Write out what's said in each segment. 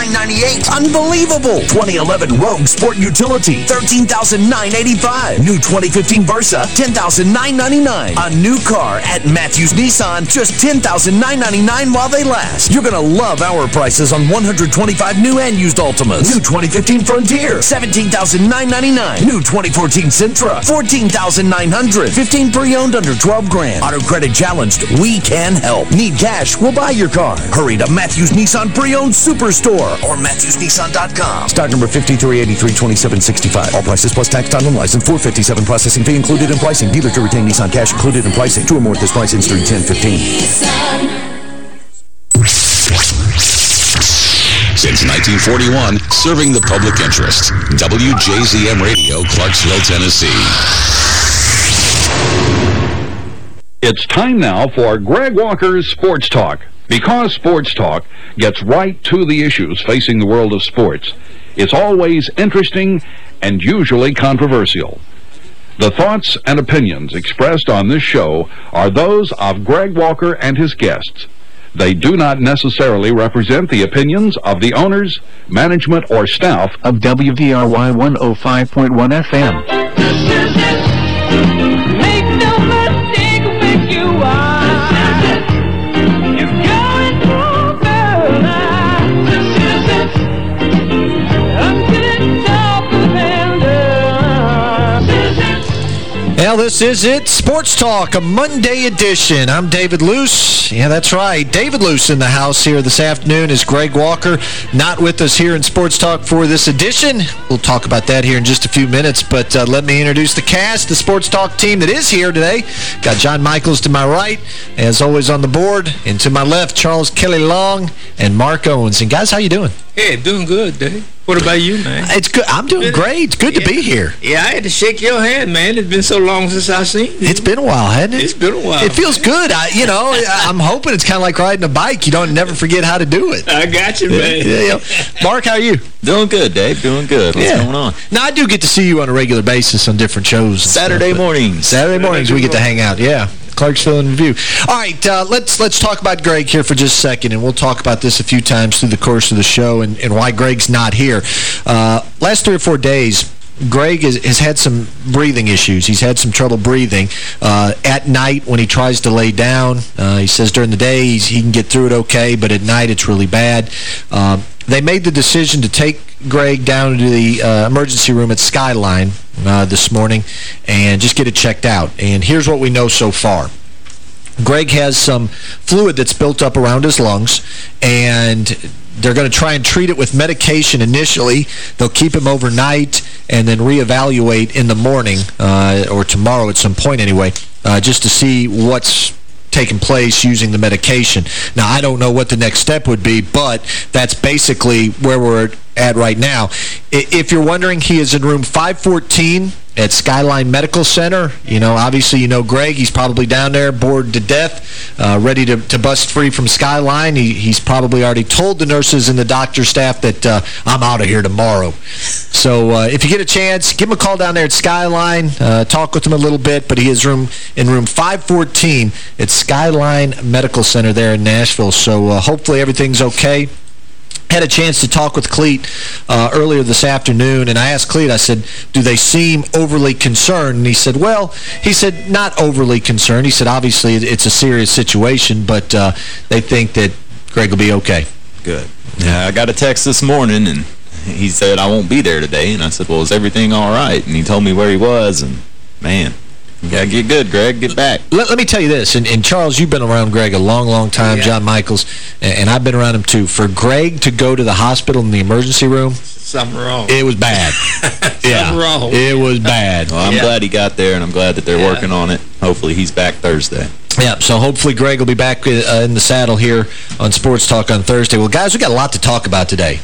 998. Unbelievable. 2011 Rogue Sport Utility, 13,985. New 2015 Versa, 10,999. A new car at Matthews Nissan, just 10,999 while they last. You're going to love our prices on 125 new and used Altimas. New 2015 Frontier, 17,999. New 2014 Sentra, 14,900. 15 pre-owned under 12 grand. Auto credit challenged, we can help. Need cash, we'll buy your car. Hurry to Matthews Nissan Pre-Owned Superstore or MatthewsNissan.com. Stock number 53832765. All prices plus tax, time, and license. 457 processing fee included in pricing. Dealer to retain Nissan cash included in pricing. Two or more at this price, in-street 1015. Since 1941, serving the public interest. WJZM Radio, Clarksville, Tennessee. It's time now for Greg Walker's Sports Talk. Because Sports Talk gets right to the issues facing the world of sports, it's always interesting and usually controversial. The thoughts and opinions expressed on this show are those of Greg Walker and his guests. They do not necessarily represent the opinions of the owners, management, or staff of WVRY 105.1 FM. This is it. Sports Talk, a Monday edition. I'm David Luce. Yeah, that's right. David Luce in the house here this afternoon is Greg Walker. Not with us here in Sports Talk for this edition. We'll talk about that here in just a few minutes, but uh, let me introduce the cast, the Sports Talk team that is here today. Got John Michaels to my right, as always on the board, and to my left, Charles Kelly Long and Mark Owens. And guys, how you doing? Hey, doing good, Dave. What about you, man? It's good. I'm doing great. It's good yeah. to be here. Yeah, I had to shake your hand, man. It's been so long since I've seen you. It's been a while, hasn't it? It's been a while. It feels good. I, you know, I'm hoping it's kind of like riding a bike. You don't never forget how to do it. I got you, man. Yeah, yeah. Mark, how are you? Doing good, Dave. Doing good. What's yeah. going on? Now, I do get to see you on a regular basis on different shows. Saturday stuff, mornings. Saturday mornings we get to hang out, yeah. Clarksville Review. All right, uh, let's let's talk about Greg here for just a second, and we'll talk about this a few times through the course of the show and, and why Greg's not here. Uh, last three or four days, Greg has, has, had some breathing issues. He's had some trouble breathing. Uh, at night, when he tries to lay down, uh, he says during the day he can get through it okay, but at night it's really bad. Um, they made the decision to take Greg down to the uh, emergency room at Skyline uh, this morning and just get it checked out. And here's what we know so far. Greg has some fluid that's built up around his lungs, and they're going to try and treat it with medication initially. They'll keep him overnight and then reevaluate in the morning, uh, or tomorrow at some point anyway, uh, just to see what's taking place using the medication. Now, I don't know what the next step would be, but that's basically where we're at right now. If you're wondering, he is in room 514 at Skyline Medical Center. You know, obviously you know Greg. He's probably down there bored to death, uh, ready to, to bust free from Skyline. He, he's probably already told the nurses and the doctor staff that uh, I'm out of here tomorrow. So uh, if you get a chance, give him a call down there at Skyline. Uh, talk with him a little bit, but he is room in room 514 at Skyline Medical Center there in Nashville. So uh, hopefully everything's okay had a chance to talk with Cleat uh, earlier this afternoon, and I asked Cleat, I said, do they seem overly concerned? And he said, well, he said, not overly concerned. He said, obviously, it's a serious situation, but uh, they think that Greg will be okay. Good. Yeah, I got a text this morning, and he said, I won't be there today. And I said, well, is everything all right? And he told me where he was, and man, you got to get good, Greg. Get back. Let, let me tell you this, and, and, Charles, you've been around Greg a long, long time, yeah. John Michaels, and, and, I've been around him too. For Greg to go to the hospital in the emergency room, something wrong. It was bad. yeah, wrong. It was bad. Well, I'm yeah. glad he got there, and I'm glad that they're yeah. working on it. Hopefully he's back Thursday. Yeah, so hopefully Greg will be back uh, in the saddle here on Sports Talk on Thursday. Well, guys, we got a lot to talk about today.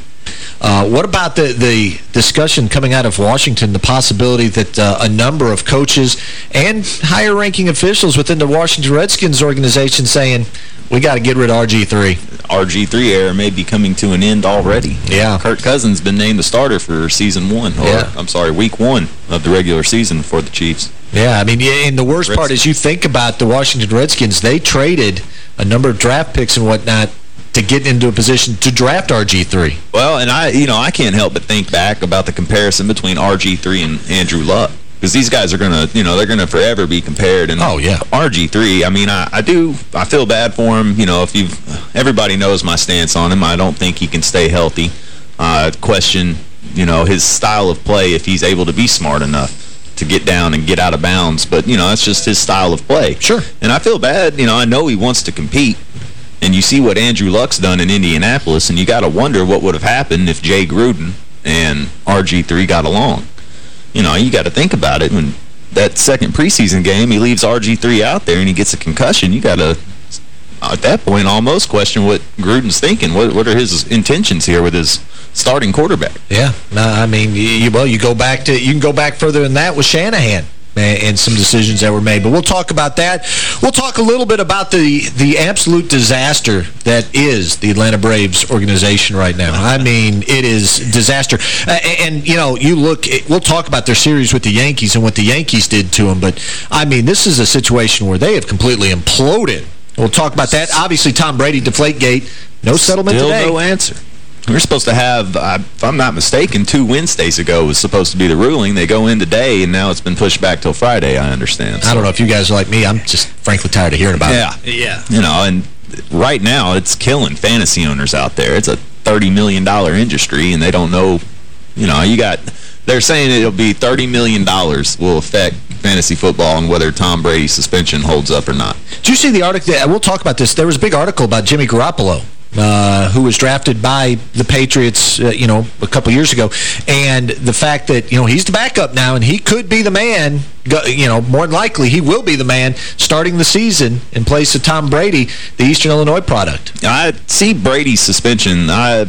Uh, what about the, the discussion coming out of Washington, the possibility that uh, a number of coaches and higher-ranking officials within the Washington Redskins organization saying, we got to get rid of RG3. RG3 era may be coming to an end already. Yeah. Kirk Cousins been named the starter for season one, or yeah. I'm sorry, week one of the regular season for the Chiefs. Yeah, I mean, and the worst Redskins. part is you think about the Washington Redskins, they traded a number of draft picks and whatnot to get into a position to draft RG3. Well, and I, you know, I can't help but think back about the comparison between RG3 and Andrew Luck. Because these guys are going to, you know, they're going to forever be compared. And oh, yeah. RG3, I mean, I, I do, I feel bad for him. You know, if you've, everybody knows my stance on him. I don't think he can stay healthy. Uh, question, you know, his style of play if he's able to be smart enough to get down and get out of bounds. But, you know, that's just his style of play. Sure. And I feel bad. You know, I know he wants to compete. And you see what Andrew Luck's done in Indianapolis, and you got to wonder what would have happened if Jay Gruden and RG3 got along. You know, you got to think about it. When that second preseason game, he leaves RG3 out there and he gets a concussion, you got to, at that point, almost question what Gruden's thinking. What, what are his intentions here with his starting quarterback? Yeah. No, I mean, you, well, you go back to, you can go back further than that with Shanahan and some decisions that were made. But we'll talk about that. We'll talk a little bit about the the absolute disaster that is the Atlanta Braves organization right now. I mean, it is disaster. Uh, and, you know, you look, we'll talk about their series with the Yankees and what the Yankees did to them. But, I mean, this is a situation where they have completely imploded. We'll talk about that. Obviously, Tom Brady, deflate gate, no settlement Still today. no answer. We are supposed to have, uh, if I'm not mistaken, two Wednesdays ago was supposed to be the ruling. They go in today, and now it's been pushed back till Friday, I understand. So. I don't know if you guys are like me. I'm just frankly tired of hearing about yeah. it. Yeah. Yeah. You know, and right now it's killing fantasy owners out there. It's a $30 million industry, and they don't know, you know, you got, they're saying it'll be $30 million will affect fantasy football and whether Tom Brady's suspension holds up or not. Did you see the article? We'll talk about this. There was a big article about Jimmy Garoppolo uh, who was drafted by the Patriots, uh, you know, a couple years ago. And the fact that, you know, he's the backup now and he could be the man, you know, more than likely he will be the man starting the season in place of Tom Brady, the Eastern Illinois product. I see Brady's suspension. I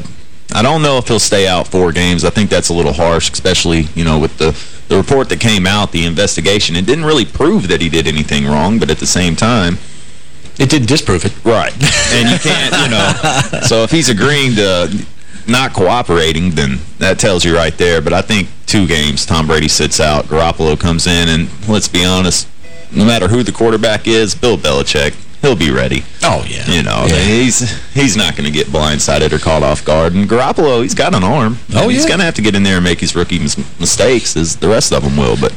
I don't know if he'll stay out four games. I think that's a little harsh, especially, you know, with the, the report that came out, the investigation. It didn't really prove that he did anything wrong, but at the same time, it didn't disprove it. Right. And you can't, you know, so if he's agreeing to not cooperating, then that tells you right there. But I think two games, Tom Brady sits out, Garoppolo comes in, and let's be honest, no matter who the quarterback is, Bill Belichick, he'll be ready. Oh, yeah. You know, yeah. he's he's not going to get blindsided or caught off guard. And Garoppolo, he's got an arm. Oh, yeah. He's going to have to get in there and make his rookie mis mistakes, as the rest of them will. But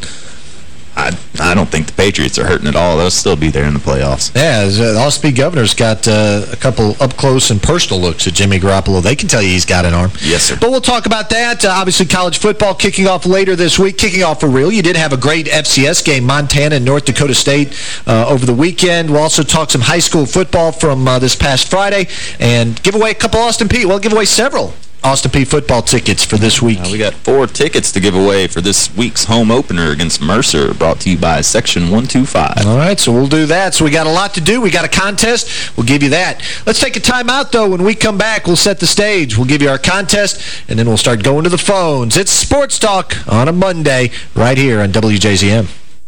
I I don't think the Patriots are hurting at all. They'll still be there in the playoffs. Yeah, the uh, Austin Peay Governor's got uh, a couple up-close and personal looks at Jimmy Garoppolo. They can tell you he's got an arm. Yes, sir. But we'll talk about that. Uh, obviously, college football kicking off later this week. Kicking off for real. You did have a great FCS game, Montana and North Dakota State, uh, over the weekend. We'll also talk some high school football from uh, this past Friday and give away a couple Austin Peay. We'll give away several Austin Peay football tickets for this week. Uh, we got four tickets to give away for this week's home opener against Mercer, brought to you by Section 125. All right, so we'll do that. So we got a lot to do. We got a contest. We'll give you that. Let's take a timeout, though. When we come back, we'll set the stage. We'll give you our contest, and then we'll start going to the phones. It's Sports Talk on a Monday right here on WJZM.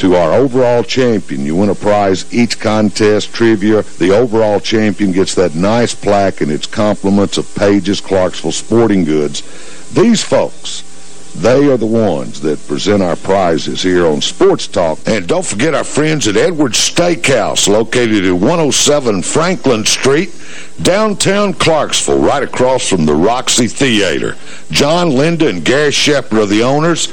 to our overall champion. You win a prize each contest, trivia. The overall champion gets that nice plaque and its compliments of Pages Clarksville Sporting Goods. These folks, they are the ones that present our prizes here on Sports Talk. And don't forget our friends at Edwards Steakhouse, located at 107 Franklin Street, downtown Clarksville, right across from the Roxy Theater. John, Linda, and Gary Shepard are the owners,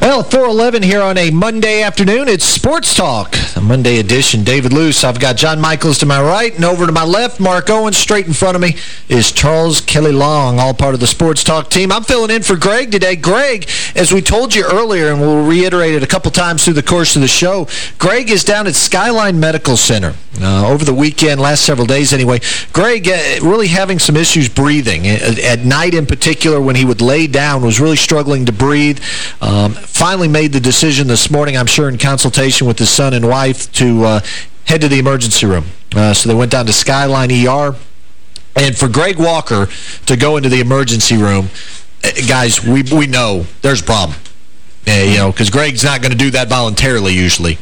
Well, 411 here on a Monday afternoon. It's Sports Talk, a Monday edition. David Luce. I've got John Michaels to my right, and over to my left, Mark Owens. Straight in front of me is Charles Kelly Long, all part of the Sports Talk team. I'm filling in for Greg today. Greg, as we told you earlier, and we'll reiterate it a couple times through the course of the show, Greg is down at Skyline Medical Center uh, over the weekend, last several days anyway. Greg uh, really having some issues breathing. At, at, night in particular, when he would lay down, was really struggling to breathe. Um, finally made the decision this morning, I'm sure in consultation with his son and wife, to uh, head to the emergency room. Uh, so they went down to Skyline ER. And for Greg Walker to go into the emergency room, uh, guys, we, we know there's a problem. Uh, you know, because Greg's not going to do that voluntarily usually.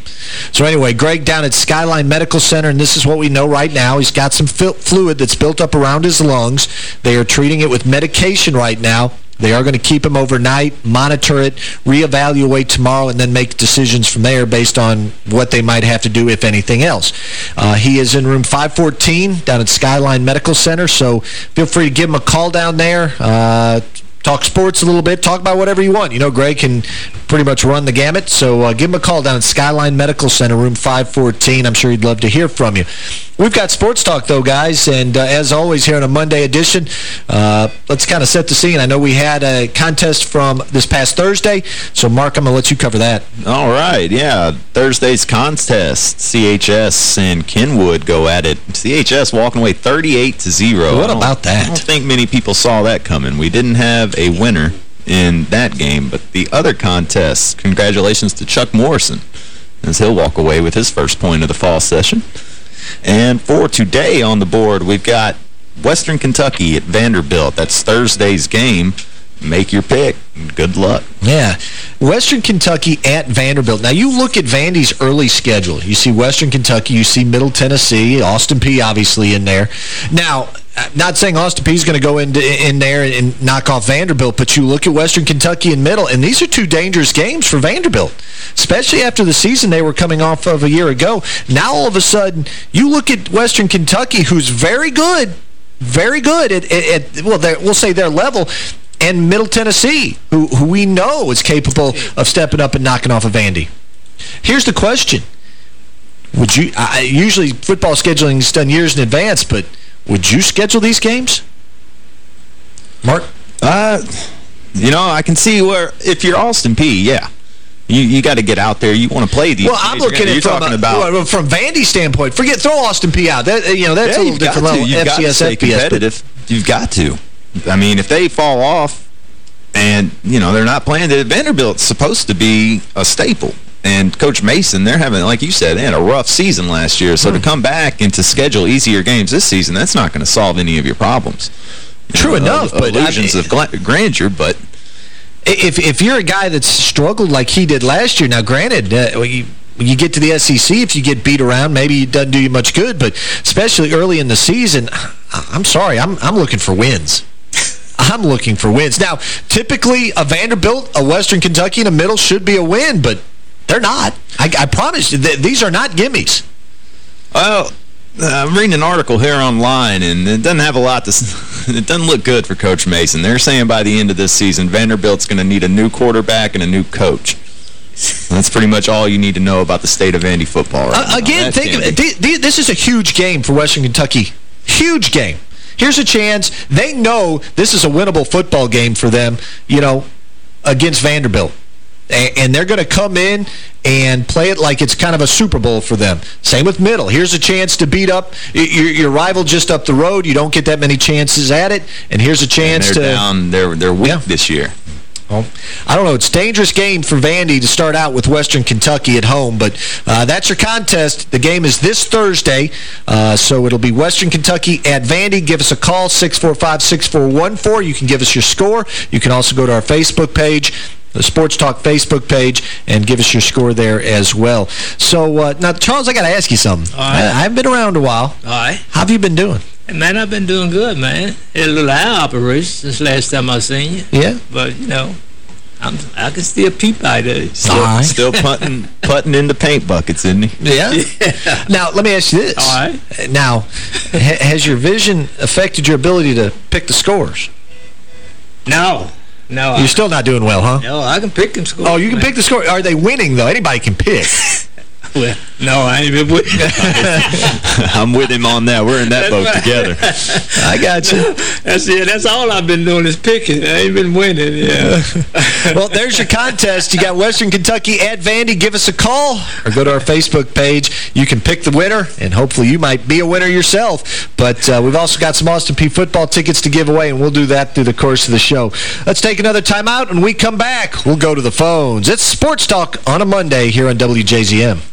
So anyway, Greg down at Skyline Medical Center, and this is what we know right now. He's got some fluid that's built up around his lungs. They are treating it with medication right now. They are going to keep him overnight, monitor it, reevaluate tomorrow, and then make decisions from there based on what they might have to do, if anything else. Uh, he is in room 514 down at Skyline Medical Center, so feel free to give him a call down there. Uh, talk sports a little bit, talk about whatever you want. You know, Greg can pretty much run the gamut, so uh, give him a call down at Skyline Medical Center, room 514. I'm sure he'd love to hear from you. We've got Sports Talk, though, guys, and uh, as always here on a Monday edition, uh, let's kind of set the scene. I know we had a contest from this past Thursday, so Mark, I'm going to let you cover that. All right, yeah. Thursday's contest, CHS and Kenwood go at it. CHS walking away 38 to 0. What about that? I don't think many people saw that coming. We didn't have a winner in that game, but the other contest, congratulations to Chuck Morrison, as he'll walk away with his first point of the fall session. And for today on the board, we've got Western Kentucky at Vanderbilt. That's Thursday's game. Make your pick. Good luck. Yeah. Western Kentucky at Vanderbilt. Now, you look at Vandy's early schedule. You see Western Kentucky, you see Middle Tennessee, Austin Peay obviously in there. Now, not saying Austin Peay is going to go in, in there and knock off Vanderbilt, but you look at Western Kentucky and Middle, and these are two dangerous games for Vanderbilt, especially after the season they were coming off of a year ago. Now, all of a sudden, you look at Western Kentucky, who's very good, very good at, at, at well, we'll say their level, and Middle Tennessee, who, who we know is capable of stepping up and knocking off of Vandy. Here's the question. Would you I, usually football scheduling is done years in advance, but would you schedule these games? Mark? Uh, you know, I can see where, if you're Austin Peay, yeah. You you got to get out there. You want to play these. Well, I'm looking at you're from talking a, about from Vandy's standpoint. Forget throw Austin Peay out. That you know that's yeah, a little different level. You've FCS, got to FBS, competitive. You've got to. I mean, if they fall off and, you know, they're not playing, Vanderbilt's supposed to be a staple. And Coach Mason, they're having, like you said, they had a rough season last year. So hmm. to come back and to schedule easier games this season, that's not going to solve any of your problems. You True know, enough, uh, but illusions I mean, of grandeur, but if if you're a guy that's struggled like he did last year, now granted, uh, you, when you get to the SEC, if you get beat around, maybe it doesn't do you much good. But especially early in the season, I'm sorry, I'm I'm looking for wins. I'm looking for wins. Now, typically, a Vanderbilt, a Western Kentucky and a middle should be a win, but they're not. I, I promise you, th these are not gimmies. Well, I'm reading an article here online, and it doesn't have a lot to... it doesn't look good for Coach Mason. They're saying by the end of this season, Vanderbilt's going to need a new quarterback and a new coach. That's pretty much all you need to know about the state of Vandy football right uh, Again, think of it. This is a huge game for Western Kentucky. Huge game. Here's a chance. They know this is a winnable football game for them, you know, against Vanderbilt and they're going to come in and play it like it's kind of a Super Bowl for them. Same with middle. Here's a chance to beat up your, your rival just up the road. You don't get that many chances at it, and here's a chance they're to... Down, they're, they're weak yeah. this year. Well, I don't know. It's a dangerous game for Vandy to start out with Western Kentucky at home, but uh, that's your contest. The game is this Thursday, uh, so it'll be Western Kentucky at Vandy. Give us a call, 645-6414. You can give us your score. You can also go to our Facebook page the Sports Talk Facebook page and give us your score there as well. So, uh, now, Charles, I got to ask you something. I, haven't been around a while. All right. How have you been doing? Man, I've been doing good, man. Had a little eye operation since last time I seen you. Yeah? But, you know, I'm, I can still peep out there. Still, right. still putting, putting the paint buckets, isn't he? Yeah? yeah. Now, let me ask you this. All right. Now, ha has your vision affected your ability to pick the scores? No. No. You're I, still not doing well, huh? No, I can pick them scores. Oh, you can man. pick the score. Are they winning, though? Anybody can pick. no, I ain't been with I'm with him on that. We're in that that's boat right. together. I got you. That's it. That's all I've been doing is picking. I ain't been winning. Yeah. well, there's your contest. You got Western Kentucky at Vandy. Give us a call or go to our Facebook page. You can pick the winner, and hopefully you might be a winner yourself. But uh, we've also got some Austin Peay football tickets to give away, and we'll do that through the course of the show. Let's take another timeout. When we come back, we'll go to the phones. It's Sports Talk on a Monday here on WJZM.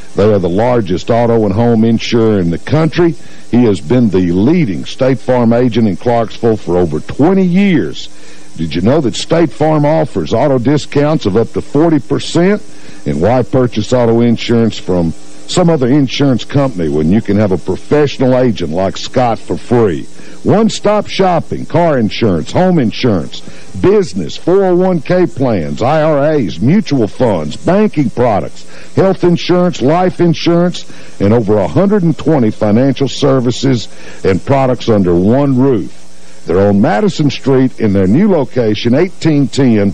They are the largest auto and home insurer in the country. He has been the leading State Farm agent in Clarksville for over 20 years. Did you know that State Farm offers auto discounts of up to 40%? And why purchase auto insurance from some other insurance company when you can have a professional agent like Scott for free? One-stop shopping, car insurance, home insurance, business, 401k plans, IRAs, mutual funds, banking products, health insurance, life insurance, and over 120 financial services and products under one roof. They're on Madison Street in their new location, 1810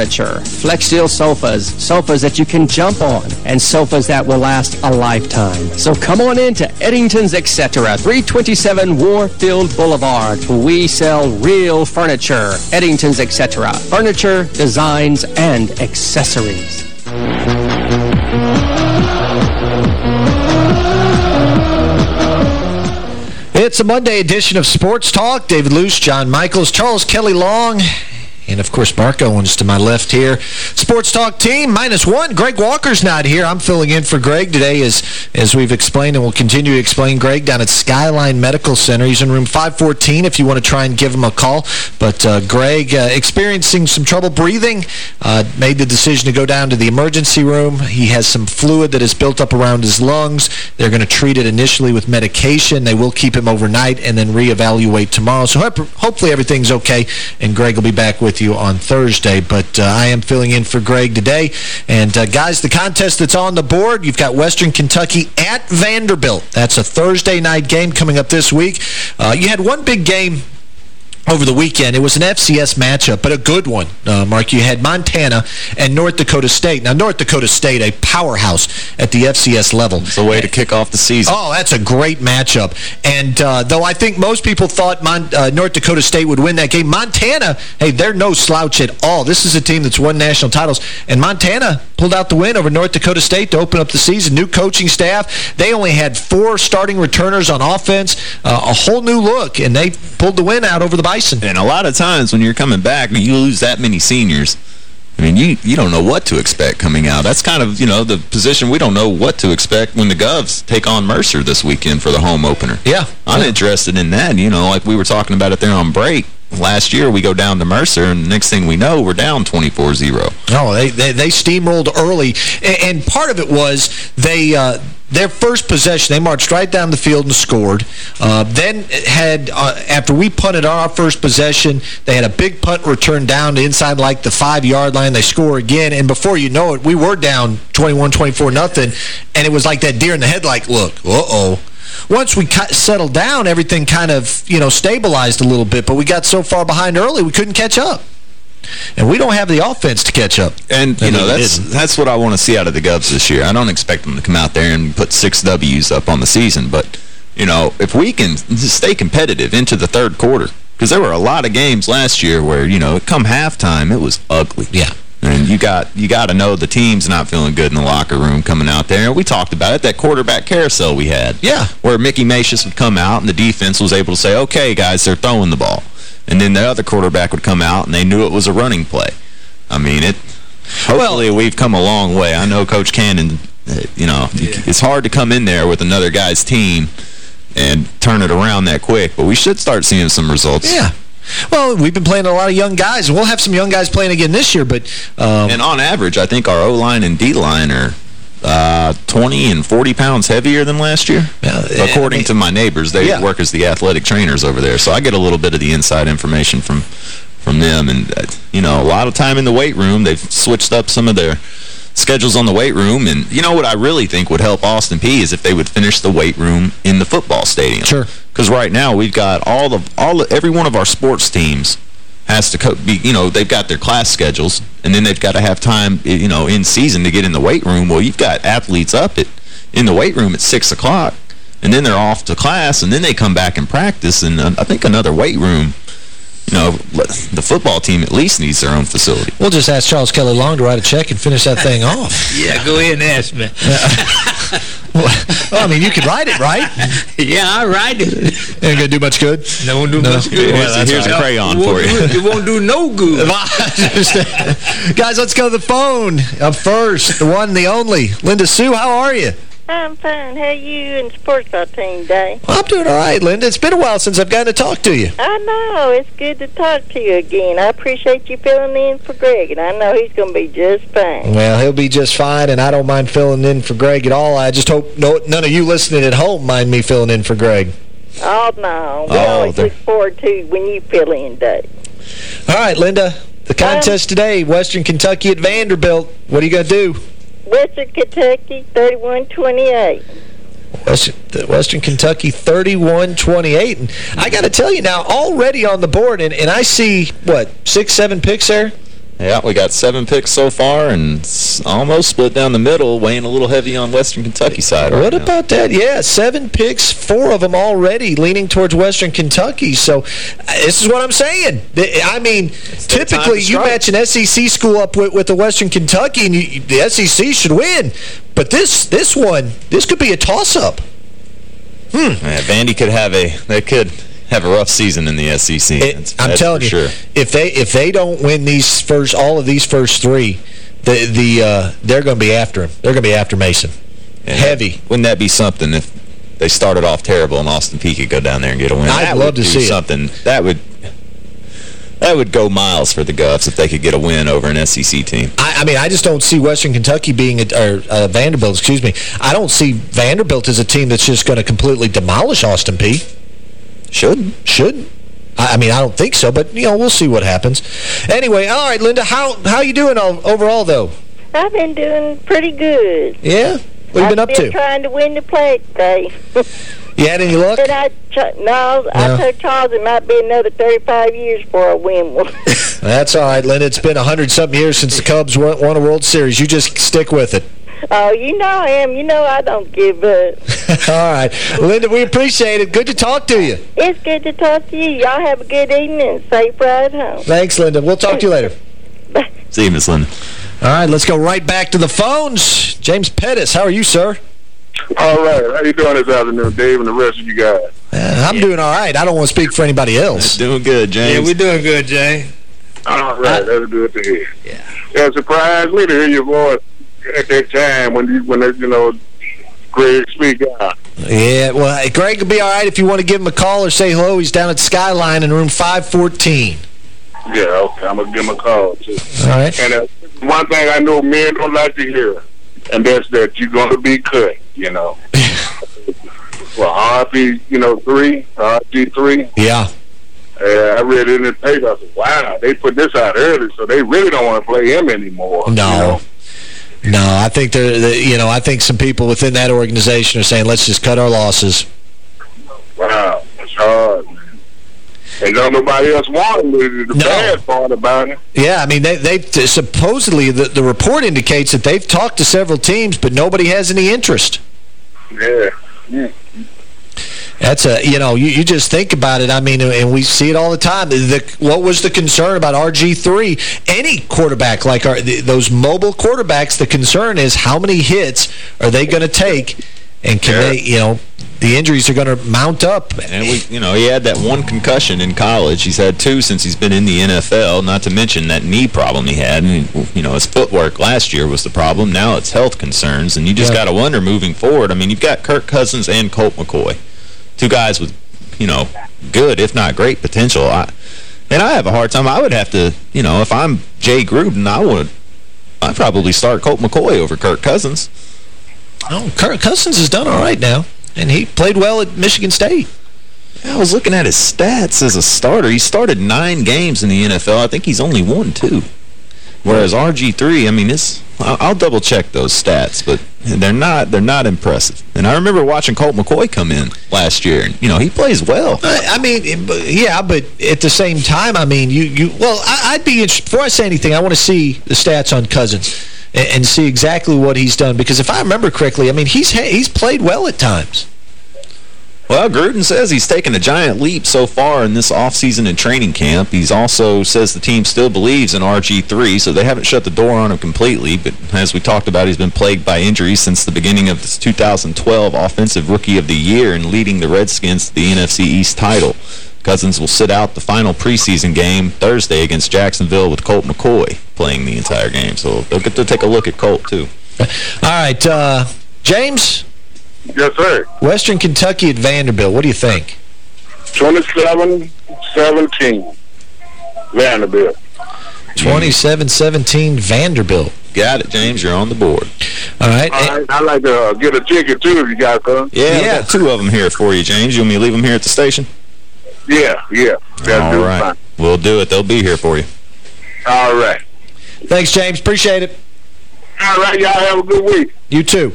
Flexsteel sofas, sofas that you can jump on, and sofas that will last a lifetime. So come on in to Eddington's Etc., 327 Warfield Boulevard, we sell real furniture. Eddington's Etc., furniture, designs, and accessories. It's a Monday edition of Sports Talk. David Luce, John Michaels, Charles Kelly Long, and, of course, Mark Owens to my left here. Sports Talk team, minus one. Greg Walker's not here. I'm filling in for Greg today, as, as we've explained, and we'll continue to explain Greg down at Skyline Medical Center. He's in room 514 if you want to try and give him a call. But uh, Greg, uh, experiencing some trouble breathing, uh, made the decision to go down to the emergency room. He has some fluid that is built up around his lungs. They're going to treat it initially with medication. They will keep him overnight and then reevaluate tomorrow. So hopefully everything's okay, and Greg will be back with you on Thursday. But uh, I am filling in for Greg today. And, uh, guys, the contest that's on the board, you've got Western Kentucky at Vanderbilt. That's a Thursday night game coming up this week. Uh, you had one big game over the weekend. It was an FCS matchup, but a good one, uh, Mark. You had Montana and North Dakota State. Now, North Dakota State, a powerhouse at the FCS level. It's a way to kick off the season. Oh, that's a great matchup. And uh, though I think most people thought Mon uh, North Dakota State would win that game, Montana, hey, they're no slouch at all. This is a team that's won national titles. And Montana pulled out the win over North Dakota State to open up the season. New coaching staff. They only had four starting returners on offense, uh, a whole new look, and they pulled the win out over the Bison. And a lot of times when you're coming back, you lose that many seniors. I mean, you you don't know what to expect coming out. That's kind of, you know, the position we don't know what to expect when the Govs take on Mercer this weekend for the home opener. Yeah. I'm yeah. interested in that. You know, like we were talking about it there on break. Last year, we go down to Mercer, and next thing we know, we're down 24-0. Oh, they, they, they steamrolled early. And, part of it was they... Uh, their first possession, they marched right down the field and scored. Uh, then had, uh, after we punted our first possession, they had a big punt return down to inside like the five-yard line. They score again, and before you know it, we were down 21-24 nothing, and it was like that deer in the headlight look. Uh-oh once we settled down, everything kind of, you know, stabilized a little bit, but we got so far behind early we couldn't catch up. And we don't have the offense to catch up. And, you know, that's that's what I want to see out of the Govs this year. I don't expect them to come out there and put six W's up on the season, but, you know, if we can stay competitive into the third quarter, because there were a lot of games last year where, you know, come halftime, it was ugly. Yeah. And you got you got to know the team's not feeling good in the locker room coming out there. And we talked about it, that quarterback carousel we had. Yeah. Where Mickey Macius would come out and the defense was able to say, okay, guys, they're throwing the ball. And then the other quarterback would come out and they knew it was a running play. I mean, it. hopefully well, we've come a long way. I know Coach Cannon, uh, you know, yeah. it's hard to come in there with another guy's team and turn it around that quick. But we should start seeing some results. Yeah. Well, we've been playing a lot of young guys. We'll have some young guys playing again this year, but... Um, and on average, I think our O-line and D-line are uh, 20 and 40 pounds heavier than last year. Yeah, According I mean, to my neighbors, they yeah. work as the athletic trainers over there. So I get a little bit of the inside information from from them. And, uh, you know, a lot of time in the weight room. They've switched up some of their schedules on the weight room. And you know what I really think would help Austin Peay is if they would finish the weight room in the football stadium. Sure. Because right now we've got all the all the, every one of our sports teams has to be, you know, they've got their class schedules, and then they've got to have time, you know, in season to get in the weight room. Well, you've got athletes up at in the weight room at 6 o'clock, and then they're off to class, and then they come back and practice, and uh, I think another weight room you know, the football team at least needs their own facility. We'll just ask Charles Kelly Long to write a check and finish that thing off. yeah, go ahead and ask me. well, I mean, you could write it, right? yeah, I write it. Ain't going to do much good? No, won't do no. much good. Well, here's right. a crayon for you. it won't do no good. Guys, let's go to the phone. Up first, the one, the only. Linda Sue, how are you? I'm fine. How you and sports car team day? Well, I'm doing all right, Linda. It's been a while since I've gotten to talk to you. I know. It's good to talk to you again. I appreciate you filling in for Greg, and I know he's going to be just fine. Well, he'll be just fine, and I don't mind filling in for Greg at all. I just hope no, none of you listening at home mind me filling in for Greg. Oh, no. We oh, always look forward to when you fill in, Dave. All right, Linda. The contest um, today, Western Kentucky at Vanderbilt. What are you going to do? Western Kentucky, 31-28. Western, Western Kentucky 31-28. And I got to tell you now, already on the board, and, and I see, what, six, seven picks there? Yeah, we got seven picks so far and almost split down the middle, weighing a little heavy on Western Kentucky side right What now. about that? Yeah, seven picks, four of them already leaning towards Western Kentucky. So uh, this is what I'm saying. I mean, their time typically you match an SEC school up with, with the Western Kentucky, and you, the SEC should win. But this this one, this could be a toss-up. Yeah, Vandy could have a they could have a rough season in the SEC. That's- I'm that's telling you, sure. if they if they don't win these first all of these first three, the the uh, they're going to be after him. They're going to be after Mason. And Heavy. Wouldn't that be something if they started off terrible and Austin Peay could go down there and get a win? I'd love to see it. something. That would that would go miles for the Govs if they could get a win over an SEC team. I, I mean, I just don't see Western Kentucky being, a, or uh, Vanderbilt, excuse me. I don't see Vanderbilt as a team that's just going to completely demolish Austin Peay. Shouldn't. Shouldn't. I, I mean, I don't think so, but, you know, we'll see what happens. Anyway, all right, Linda, how how you doing all, overall, though? I've been doing pretty good. Yeah? What have you been up I've been to? trying to win the plate today. You had any luck? But I ch- no, I No. told Charles it might be another 35 years before I win one. That's all right, Linda. It's been 100-something years since the Cubs won, won a World Series. You just stick with it. Oh, you know I am. You know I don't give up. all right. Linda, we appreciate it. Good to talk to you. It's good to talk to you. Y'all have a good evening and safe ride home. Thanks, Linda. We'll talk to you later. See you, Miss Linda. All right, let's go right back to the phones. James Pettis, how are you, sir? All right. How you doing this afternoon, Dave, and the rest of you guys? Uh, I'm doing all right. I don't want to speak for anybody else. Doing good, James. Yeah, we're doing good, Jay. All right. That's good to hear. Yeah. It surprised me to hear your voice at that time when you, when they, you know, Greg speak out. Yeah, well, Greg will be all right if you want to give him a call or say hello. He's down at Skyline in room 514. Yeah, okay. I'm going to give him a call, too. All right. And uh, one thing I know men don't like to hear, and that's that you're going to be cut, you know. well, RP, you know, 3, RG3, Yeah. Yeah, I read it in the paper. I said, wow, they put this out early, so they really don't want to play him anymore. you No. know? No, I think they're, they, you know, I think some people within that organization are saying, let's just cut our losses. Wow, it's hard, man. And don't nobody else want him. The the No. bad part about it. Yeah, I mean, they, they've supposedly, the, the report indicates that they've talked to several teams, but nobody has any interest. Yeah. Mm. That's a, you know, you, you just think about it. I mean, and we see it all the time. The, what was the concern about RG3? Any quarterback, like our, the, those mobile quarterbacks, the concern is how many hits are they going to take? And can Yeah. they, you know, the injuries are going to mount up. And we, you know, he had that one concussion in college. He's had two since he's been in the NFL, not to mention that knee problem he had. And, you know, his footwork last year was the problem. Now it's health concerns. And you just Yeah. got to wonder moving forward. I mean, you've got Kirk Cousins and Colt McCoy. Two guys with, you know, good, if not great potential. I, and I have a hard time. I would have to, you know, if I'm Jay Gruden, I would I'd probably start Colt McCoy over Kirk Cousins. Oh, Kirk Cousins has done all right now. And he played well at Michigan State. I was looking at his stats as a starter. He started nine games in the NFL. I think he's only won two. Whereas RG3, I mean, it's I'll, double check those stats, but they're not they're not impressive. And I remember watching Colt McCoy come in last year, and you know he plays well. Uh, I mean, yeah, but at the same time, I mean, you, you well, I, I'd be before I say anything, I want to see the stats on Cousins and, and see exactly what he's done. Because if I remember correctly, I mean, he's he's played well at times. Well, Gruden says he's taken a giant leap so far in this offseason and training camp. He's also says the team still believes in RG3, so they haven't shut the door on him completely. But as we talked about, he's been plagued by injuries since the beginning of this 2012 Offensive Rookie of the Year and leading the Redskins to the NFC East title. Cousins will sit out the final preseason game Thursday against Jacksonville with Colt McCoy playing the entire game. So they'll get to take a look at Colt, too. All right, uh, James? Yes, sir. Western Kentucky at Vanderbilt. What do you think? 27-17. Vanderbilt. 27-17 Vanderbilt. Got it, James. You're on the board. All right. All right. I'd like to uh, get a ticket, too, if you got some. Yeah, yeah. got two of them here for you, James. You want me to leave them here at the station? Yeah, yeah. That'll All fine. We'll do it. They'll be here for you. All right. Thanks, James. Appreciate it. All right, y'all have a good week. You too.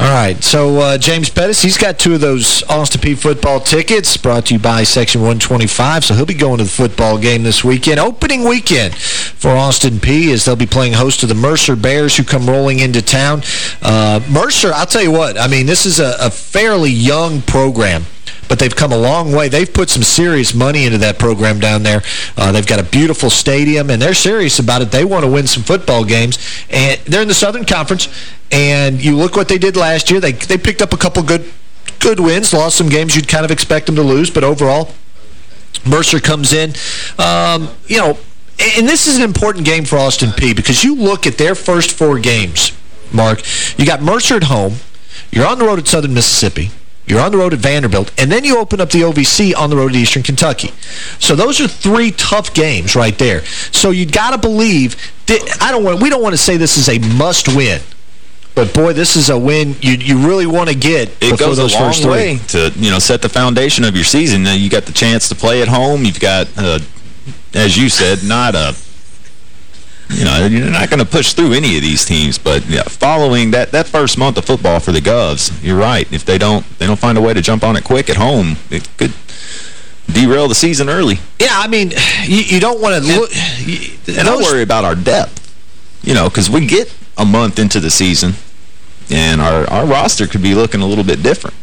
All right, so uh, James Pettis, he's got two of those Austin Peay football tickets brought to you by Section 125, so he'll be going to the football game this weekend. Opening weekend for Austin Peay as they'll be playing host to the Mercer Bears who come rolling into town. Uh, Mercer, I'll tell you what, I mean, this is a, a fairly young program but they've come a long way. They've put some serious money into that program down there. Uh, they've got a beautiful stadium, and they're serious about it. They want to win some football games, and they're in the Southern Conference, and you look what they did last year. They, they picked up a couple good good wins, lost some games you'd kind of expect them to lose, but overall, Mercer comes in. Um, you know, and this is an important game for Austin Peay because you look at their first four games, Mark, you got Mercer at home, you're on the road at Southern Mississippi, you're on the road at Vanderbilt, and then you open up the OVC on the road at Eastern Kentucky. So those are three tough games right there. So you've got to believe that, I don't want we don't want to say this is a must-win. But boy, this is a win you you really want to get it goes those a long first three. way to you know set the foundation of your season. Now you got the chance to play at home. You've got, uh, as you said, not a you know, you're not going to push through any of these teams, but yeah, following that that first month of football for the Govs, you're right. If they don't they don't find a way to jump on it quick at home, it could derail the season early. Yeah, I mean, you, you don't want to look. And I worry about our depth, you know, because we get a month into the season, and our, our roster could be looking a little bit different.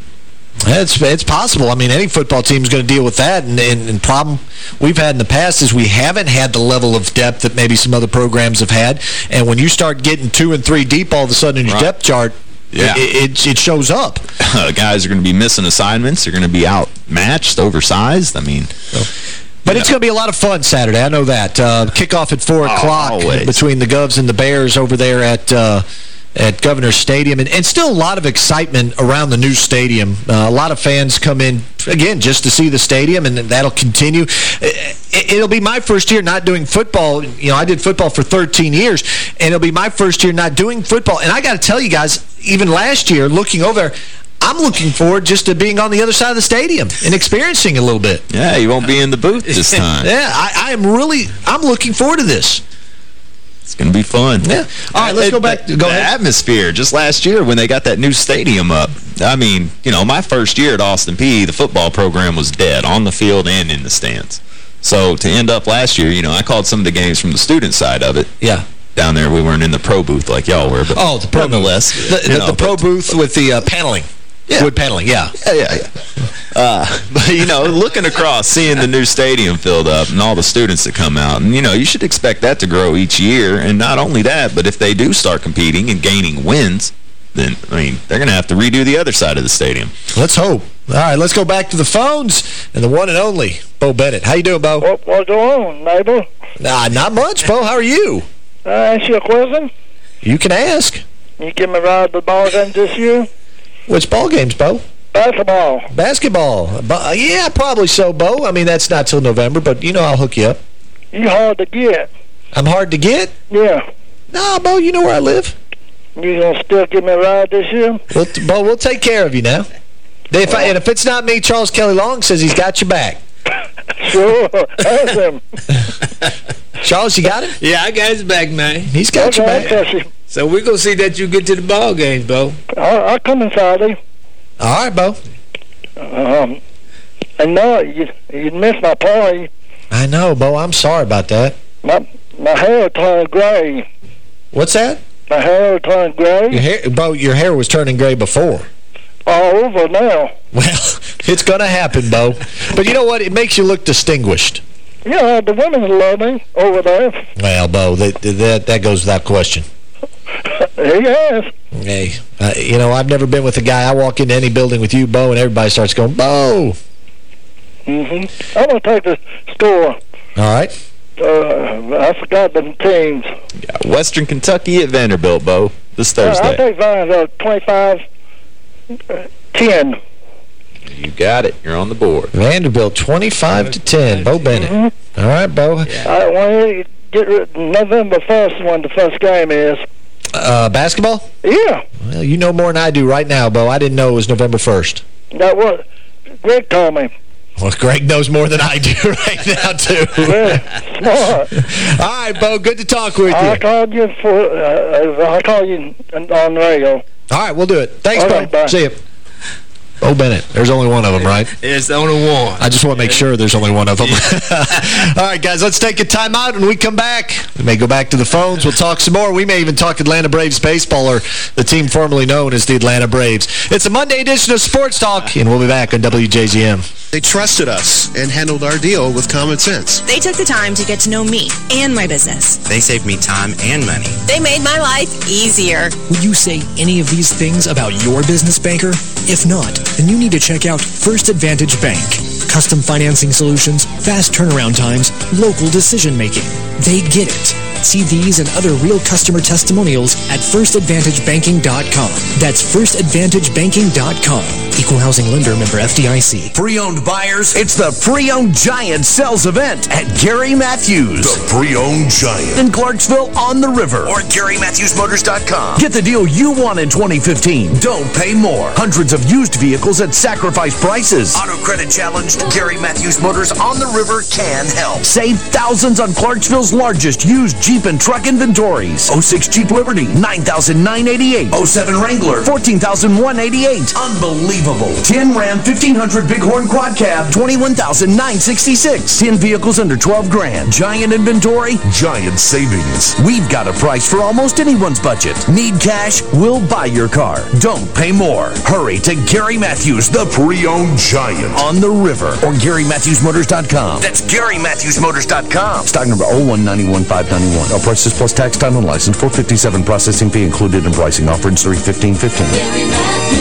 It's it's possible. I mean, any football team is going to deal with that. And, and, and problem we've had in the past is we haven't had the level of depth that maybe some other programs have had. And when you start getting two and three deep all of a sudden in your Right. depth chart, Yeah. it, it, it shows up. Uh, guys are going to be missing assignments. They're going to be outmatched, oversized. I mean... But it's going to be a lot of fun Saturday. I know that. Uh, kickoff at 4 o'clock between the Govs and the Bears over there at... Uh, at Governor's Stadium, and, and still a lot of excitement around the new stadium. Uh, a lot of fans come in, again, just to see the stadium, and that'll continue. It, it'll be my first year not doing football. You know, I did football for 13 years, and it'll be my first year not doing football. And I got to tell you guys, even last year, looking over there, I'm looking forward just to being on the other side of the stadium and experiencing a little bit. Yeah, you won't be in the booth this time. Yeah, I, I am really, I'm looking forward to this. It's going to be fun. Yeah. All right, let's go back. Go the ahead. atmosphere, just last year when they got that new stadium up. I mean, you know, my first year at Austin Peay, the football program was dead on the field and in the stands. So to end up last year, you know, I called some of the games from the student side of it. Yeah. Down there, we weren't in the pro booth like y'all were. But Oh, the pro booth. nonetheless, The, the, know, the pro booth with the uh, paneling. Wood paneling, yeah. Yeah, yeah, yeah. Uh, but, you know, looking across, seeing the new stadium filled up and all the students that come out, and, you know, you should expect that to grow each year. And not only that, but if they do start competing and gaining wins, then, I mean, they're going to have to redo the other side of the stadium. Let's hope. All right, let's go back to the phones and the one and only Bo Bennett. How you doing, Bo? What, what's going on, neighbor? Nah, not much, Bo. How are you? Uh, ask you a question? You can ask. You give me a ride to the ball game this year? Which ball games, Bo? Basketball. Basketball. Bo- uh, yeah, probably so, Bo. I mean, that's not till November, but, you know, I'll hook you up. You hard to get. I'm hard to get? Yeah. No, Bo, you know where I live. You gonna still give me a ride this year? We'll Bo, we'll take care of you now. If I, and if it's not me, Charles Kelly Long says he's got your back. Sure. Ask him. Charles, you got him? Yeah, I got his back, man. He's got your Okay, back. So we're going to see that you get to the ball games, Bo. I'll, I'll come inside you. All right, Bo. Um, and no, you, you missed my party. I know, Bo. I'm sorry about that. My, my hair turned gray. What's that? My hair turned gray. Your hair, Bo, your hair was turning gray before. All over now. Well, it's going to happen, Bo. But you know what? It makes you look distinguished. Yeah, the women love me over there. Well, Bo, that that, that goes without question. Yes. Hey, uh, you know, I've never been with a guy. I walk into any building with you, Bo, and everybody starts going, Bo. Mm-hmm. I'm going to take the store. All right. Uh, I forgot the teams. Yeah, Western Kentucky at Vanderbilt, Bo, this Uh, Thursday. I'll take Vines uh, 25 uh, 10. you got it. You're on the board. Vanderbilt, 25 to 10. Bo Bennett. All right, Bo. I want you to get rid November 1st when the first game is. Uh, basketball? Yeah. Well, you know more than I do right now, Bo. I didn't know it was November 1st. That was Greg told me. Well, Greg knows more than I do right now, too. Smart. All right, Bo. Good to talk with I you. I called you for. Uh, I call you on the radio. All right, we'll do it. Thanks, All bud. right, bye. See you. Bo Bennett. There's only one of them, right? It's the only one. I just want to make sure there's only one of them. All right, guys, let's take a timeout. When we come back, we may go back to the phones. We'll talk some more. We may even talk Atlanta Braves baseball or the team formerly known as the Atlanta Braves. It's a Monday edition of Sports Talk, and we'll be back on WJZM. They trusted us and handled our deal with common sense. They took the time to get to know me and my business. They saved me time and money. They made my life easier. Would you say any of these things about your business banker? If not, then you need to check out First Advantage Bank. Custom financing solutions, fast turnaround times, local decision making. They get it. See these and other real customer testimonials at firstadvantagebanking.com. That's firstadvantagebanking.com. Equal housing lender member FDIC. Pre-owned buyers, it's the Pre-Owned Giant Sales Event at Gary Matthews. The Pre-Owned Giant. In Clarksville on the river. Or GaryMatthewsMotors.com. Get the deal you want in 2015. Don't pay more. Hundreds of used vehicles at sacrifice prices. Auto credit challenged, Gary Matthews Motors on the river can help. Save thousands on Clarksville's largest used Jeep and truck inventories. 06 Jeep Liberty, 9988 07 Wrangler, 14188 Unbelievable. 10 Ram 1500 Bighorn Quad Cab, 21966 10 vehicles under 12 grand. Giant inventory, giant savings. We've got a price for almost anyone's budget. Need cash? We'll buy your car. Don't pay more. Hurry to Gary Matthews, the pre-owned giant. On the river or GaryMatthewsMotors.com. That's GaryMatthewsMotors.com. Stock number 0191591. All prices plus tax, time, and license. 457 processing fee included in pricing. Offer in 31515.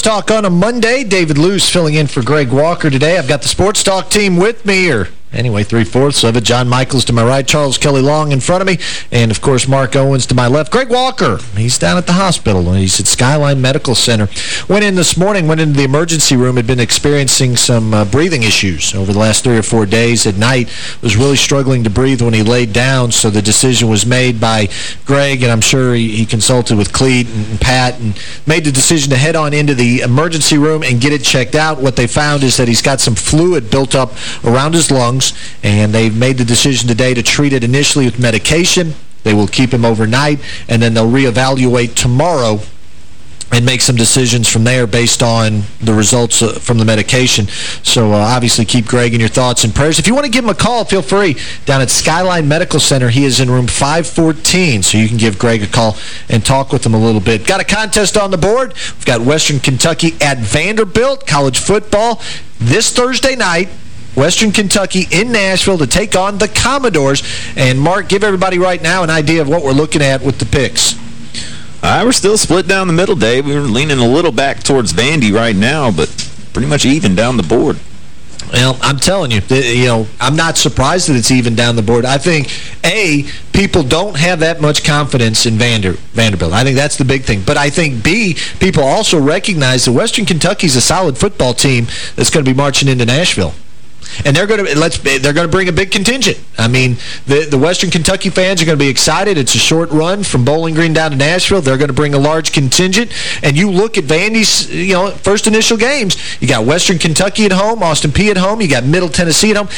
Sports Talk on a Monday. David Luce filling in for Greg Walker today. I've got the Sports Talk team with me, or anyway, three-fourths of it. John Michaels to my right, Charles Kelly Long in front of me, and, of course, Mark Owens to my left. Greg Walker, he's down at the hospital. He's at Skyline Medical Center. Went in this morning, went into the emergency room, had been experiencing some uh, breathing issues over the last three or four days at night. Was really struggling to breathe when he laid down, so the decision was made by Greg, and I'm sure he, he consulted with Cleet and, and Pat, and made the decision to head on into the emergency room and get it checked out. What they found is that he's got some fluid built up around his lungs, and they've made the decision today to treat it initially with medication. They will keep him overnight, and then they'll reevaluate tomorrow and make some decisions from there based on the results uh, from the medication. So uh, obviously keep Greg in your thoughts and prayers. If you want to give him a call, feel free. Down at Skyline Medical Center, he is in room 514, so you can give Greg a call and talk with him a little bit. Got a contest on the board. We've got Western Kentucky at Vanderbilt, college football, this Thursday night. Western Kentucky in Nashville to take on the Commodores. And, Mark, give everybody right now an idea of what we're looking at with the picks. I we're still split down the middle, Dave. We're leaning a little back towards Vandy right now, but pretty much even down the board. Well, I'm telling you, you know, I'm not surprised that it's even down the board. I think, A, people don't have that much confidence in Vander, Vanderbilt. I think that's the big thing. But I think, B, people also recognize that Western Kentucky's a solid football team that's going to be marching into Nashville. And they're going to let's they're going to bring a big contingent. I mean, the the Western Kentucky fans are going to be excited. It's a short run from Bowling Green down to Nashville. They're going to bring a large contingent. And you look at Vandy's, you know, first initial games. You got Western Kentucky at home, Austin Peay at home. You got Middle Tennessee at home.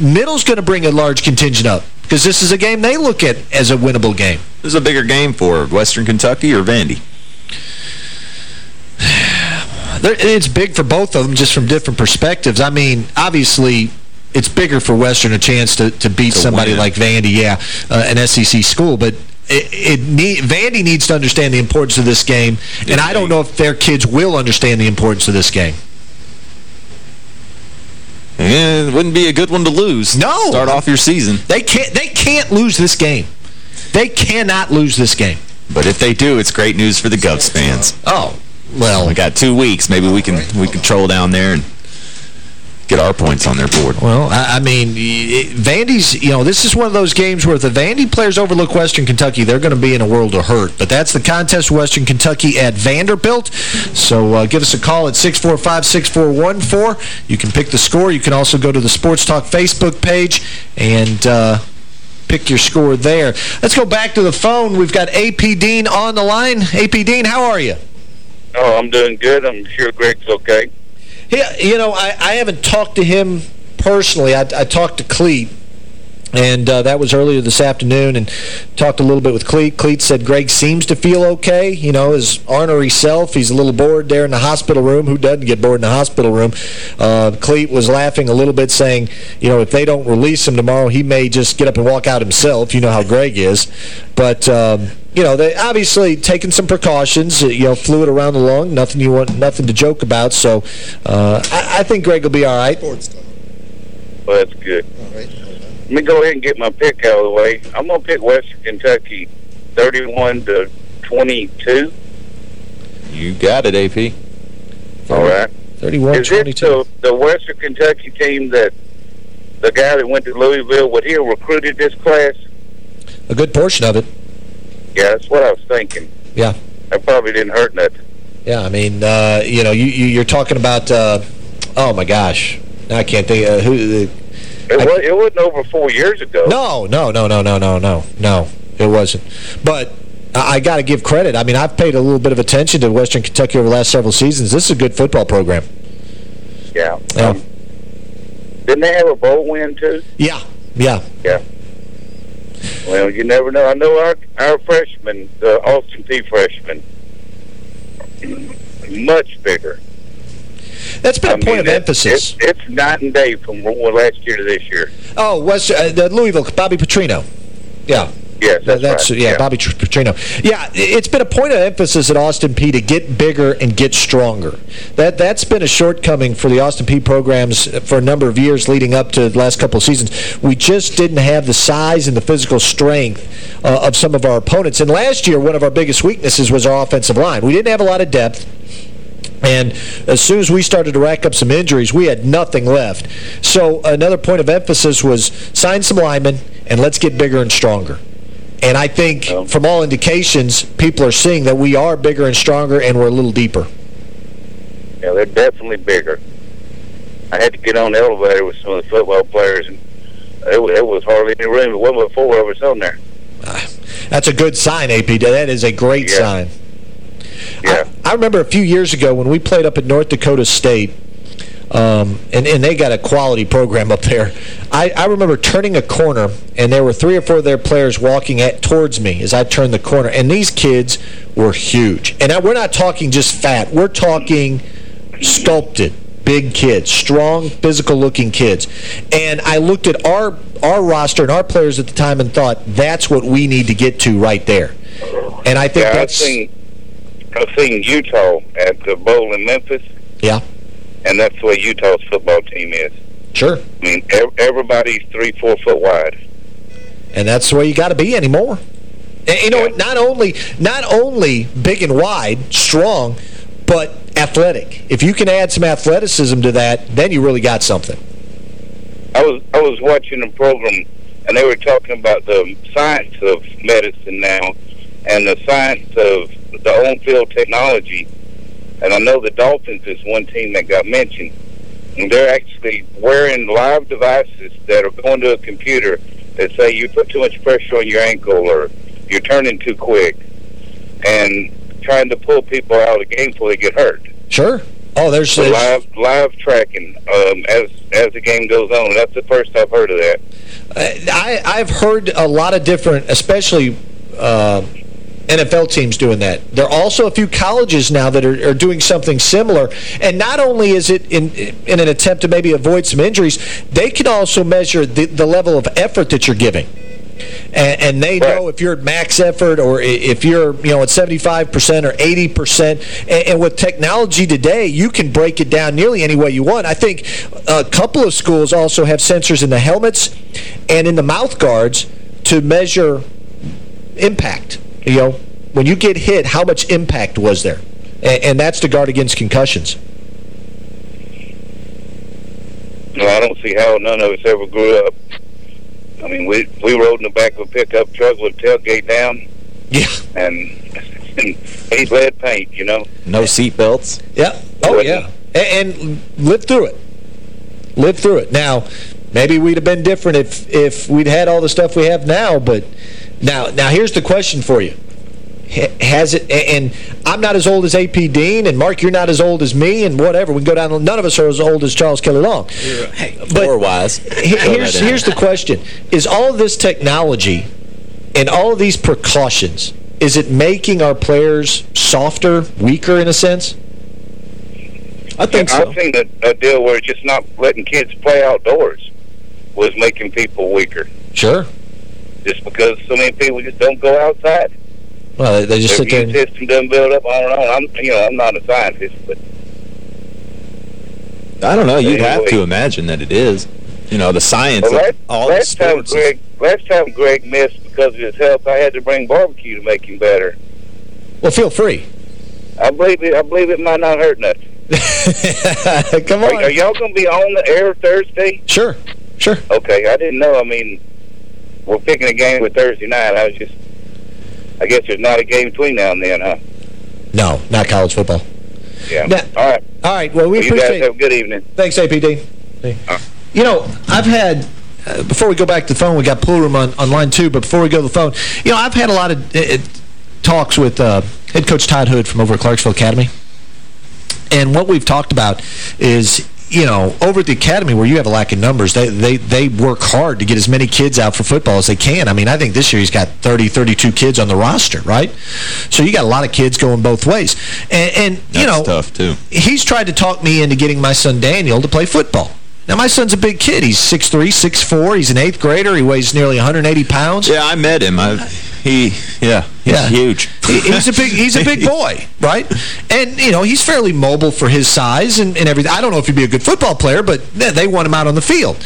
Middle's going to bring a large contingent up Because this is a game they look at as a winnable game. This is a bigger game for Western Kentucky or Vandy? It's big for both of them, just from different perspectives. I mean, obviously, it's bigger for Western a chance to, to beat To somebody win. like Vandy, yeah, uh, an SEC school. But it, it need, Vandy needs to understand the importance of this game, and I don't know if their kids will understand the importance of this game. Yeah, it wouldn't be a good one to lose. No. Start off your season. They can't. They can't lose this game. They cannot lose this game. But if they do, it's great news for the Govs fans. Oh, well. We got two weeks. Maybe we can we can troll down there and get our points on their board. Well, I, I mean, it, Vandy's, you know, this is one of those games where if the Vandy players overlook Western Kentucky, they're going to be in a world of hurt. But that's the contest, Western Kentucky at Vanderbilt. So uh, give us a call at 645-6414. You can pick the score. You can also go to the Sports Talk Facebook page and... Uh, pick your score there. Let's go back to the phone. We've got AP Dean on the line. AP Dean, how are you? Oh, I'm doing good. I'm sure Greg's okay. Yeah, you know, I, I haven't talked to him personally. I, I talked to Cleet, and uh, that was earlier this afternoon, and talked a little bit with Cleet. Cleet said Greg seems to feel okay. You know, his ornery self, he's a little bored there in the hospital room. Who doesn't get bored in the hospital room? Uh, Cleet was laughing a little bit, saying, you know, if they don't release him tomorrow, he may just get up and walk out himself. You know how Greg is. But... Um, you know, they obviously taking some precautions, uh, you know, fluid around the lung, nothing you want, nothing to joke about. So uh, I, I think Greg will be all right. Well, that's good. Let me go ahead and get my pick out of the way. I'm going to pick Western Kentucky 31 to 22. You got it, AP. All right. 31 Is it the, the Western Kentucky team that the guy that went to Louisville, would he have recruited this class? A good portion of it. Yeah, that's what I was thinking. Yeah. That probably didn't hurt nothing. Yeah, I mean, uh, you know, you, you, you're talking about, uh, oh, my gosh. I can't think. Uh, who? It, was, it wasn't over four years ago. No, no, no, no, no, no, no, no. It wasn't. But I, I got to give credit. I mean, I've paid a little bit of attention to Western Kentucky over the last several seasons. This is a good football program. Yeah. Yeah. Um, didn't they have a bowl win, too? Yeah, yeah. Yeah. Well, you never know. I know our our freshmen, the Austin Peay freshmen, much bigger. That's been I a point mean, of it- emphasis. It's, it's night and day from last year to this year. Oh, West, uh, the Louisville, Bobby Petrino. Yeah. Yes, that's, That's right. yeah, Bobby Tr- Petrino. Yeah, it's been a point of emphasis at Austin Peay to get bigger and get stronger. That that's been a shortcoming for the Austin Peay programs for a number of years leading up to the last couple of seasons. We just didn't have the size and the physical strength uh, of some of our opponents. And last year, one of our biggest weaknesses was our offensive line. We didn't have a lot of depth. And as soon as we started to rack up some injuries, we had nothing left. So another point of emphasis was sign some linemen and let's get bigger and stronger. And I think from all indications, people are seeing that we are bigger and stronger and we're a little deeper. Yeah, they're definitely bigger. I had to get on the elevator with some of the football players, and it, it was hardly any room. There wasn't but four of us on there. Ah, that's a good sign, AP. That is a great Yeah. sign. Yeah. I, I remember a few years ago when we played up at North Dakota State, um, and, and they got a quality program up there. I, I remember turning a corner, and there were three or four of their players walking at towards me as I turned the corner. And these kids were huge. And I, we're not talking just fat. We're talking sculpted, big kids, strong, physical-looking kids. And I looked at our, our roster and our players at the time and thought, that's what we need to get to right there. And I think yeah, I've seen, I've seen Utah at the bowl in Memphis, Yeah, and that's the way Utah's football team is. sure. I mean, ev- everybody's three, four foot wide. And that's the way you got to be anymore. And, you know, not only not only big and wide, strong, but athletic. If you can add some athleticism to that, then you really got something. I was I was watching a program, and they were talking about the science of medicine now, and the science of the on-field technology. And I know the Dolphins is one team that got mentioned. And they're actually wearing live devices that are going to a computer that say you put too much pressure on your ankle or you're turning too quick, and trying to pull people out of the game before they get hurt. Sure. Oh, there's the live live tracking um, as as the game goes on. That's the first I've heard of that. Uh, I I've heard a lot of different, especially uh, NFL teams doing that. There are also a few colleges now that are, are, doing something similar. And not only is it in in an attempt to maybe avoid some injuries, they can also measure the, the level of effort that you're giving. And, and they right. know if you're at max effort or if you're, you know, at 75% or 80%. And, and, with technology today, you can break it down nearly any way you want. I think a couple of schools also have sensors in the helmets and in the mouth guards to measure impact. You know, when you get hit, how much impact was there? And, and that's to guard against concussions. No, I don't see how none of us ever grew up I mean, we we rode in the back of a pickup truck with tailgate down. Yeah. And, and he's lead paint, you know. No seat belts. Yeah. Oh, yeah. And, and lived through it. Lived through it. Now, maybe we'd have been different if if we'd had all the stuff we have now, but now now here's the question for you has it, and I'm not as old as A.P. Dean, and Mark, you're not as old as me, and whatever. We can go down, none of us are as old as Charles Kelly Long. Hey, but wise. here's, here's the question. Is all this technology and all of these precautions, is it making our players softer, weaker in a sense? I think yeah, so. I've seen a, a deal where just not letting kids play outdoors was making people weaker. Sure. Just because so many people just don't go outside. Well, they, they just Their sit there. system doesn't build up. I don't know. I'm, you know, I'm not a scientist, but I don't know. You'd anyway. have to imagine that it is. You know, the science well, last, of all last the. Time Greg, last time Greg missed because of his health, I had to bring barbecue to make him better. Well, feel free. I believe it. I believe it might not hurt nothing. Come on. Are, are y'all going to be on the air Thursday? Sure. Sure. Okay. I didn't know. I mean, we're picking a game with Thursday night. I was just I guess there's not a game between now and then, huh? No, not college football. Yeah. Now, all right. All right. Well, we well, appreciate You guys have a good evening. Thanks, APD. Uh, you know, I've had... Uh, before we go back to the phone, we got pool room on, on line two, but before we go to the phone, you know, I've had a lot of uh, talks with uh, head coach Todd Hood from over at Clarksville Academy. And what we've talked about is you know, over at the academy where you have a lack of numbers, they, they, they work hard to get as many kids out for football as they can. I mean, I think this year he's got 30, 32 kids on the roster, right? So you got a lot of kids going both ways. And, and you know, tough too. he's tried to talk me into getting my son Daniel to play football. Now, my son's a big kid. He's 6'3", 6'4". He's an eighth grader. He weighs nearly 180 pounds. Yeah, I met him. I, he, yeah, he's yeah. huge. he's a big he's a big boy, right? And, you know, he's fairly mobile for his size and, and everything. I don't know if he'd be a good football player, but they want him out on the field.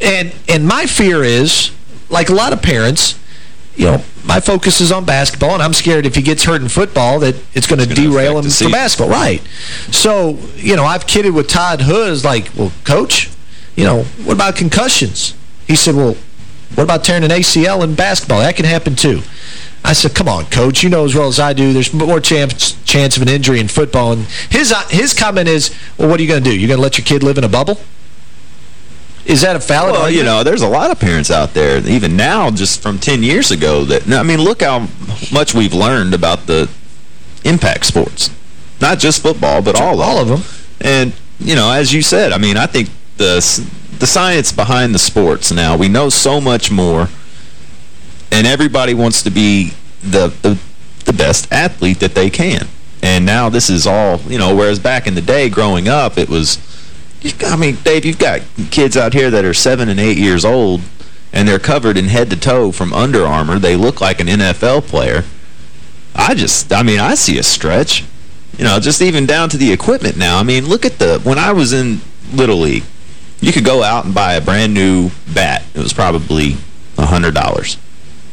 And, and my fear is, like a lot of parents, you know, my focus is on basketball, and I'm scared if he gets hurt in football that it's going to derail him from basketball. Right. So, you know, I've kidded with Todd Hood, like, well, coach, you know, what about concussions? He said, well, what about tearing an ACL in basketball? That can happen too. I said, come on, coach. You know as well as I do, there's more chance chance of an injury in football. And his uh, his comment is, well, what are you going to do? You're going to let your kid live in a bubble? Is that a valid Well, argument? you know, there's a lot of parents out there, even now, just from 10 years ago, that, I mean, look how much we've learned about the impact sports. Not just football, but all, all of them. And, you know, as you said, I mean, I think the the science behind the sports now, we know so much more, and everybody wants to be the, the, the best athlete that they can. And now this is all, you know, whereas back in the day growing up, it was I mean, Dave, you've got kids out here that are seven and eight years old, and they're covered in head to toe from Under Armour. They look like an NFL player. I just, I mean, I see a stretch. You know, just even down to the equipment now. I mean, look at the, when I was in Little League, you could go out and buy a brand new bat. It was probably $100.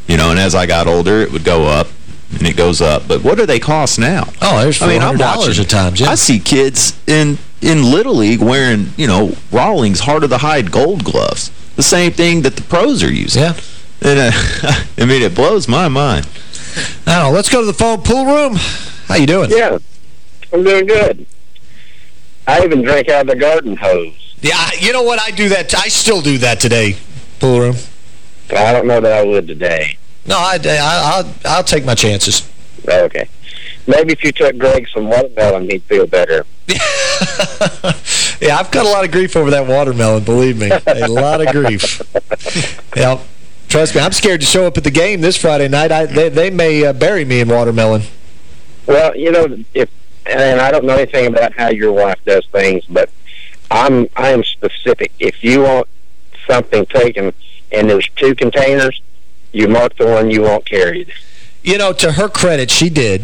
You know, and as I got older, it would go up and it goes up. But what do they cost now? Oh, there's $400 I mean, I'm watching, at times, yeah. I see kids in in Little League wearing, you know, Rawlings Heart of the Hide gold gloves. The same thing that the pros are using. Yeah. And, uh, I mean, it blows my mind. Now, let's go to the phone pool room. How you doing? Yeah, I'm doing good. I even drank out of the garden hose. Yeah, you know what? I do that. I still do that today, pool room. I don't know that I would today. No, I, I, will I'll take my chances. Okay. Maybe if you took Greg some watermelon, he'd feel better. Yeah, I've got a lot of grief over that watermelon, believe me. A lot of grief. Yeah, trust me, I'm scared to show up at the game this Friday night. I, they, they may uh, bury me in watermelon. Well, you know, if and I don't know anything about how your wife does things, but I'm I am specific. If you want something taken and there's two containers, you mark the one you want carried. You know, to her credit, she did.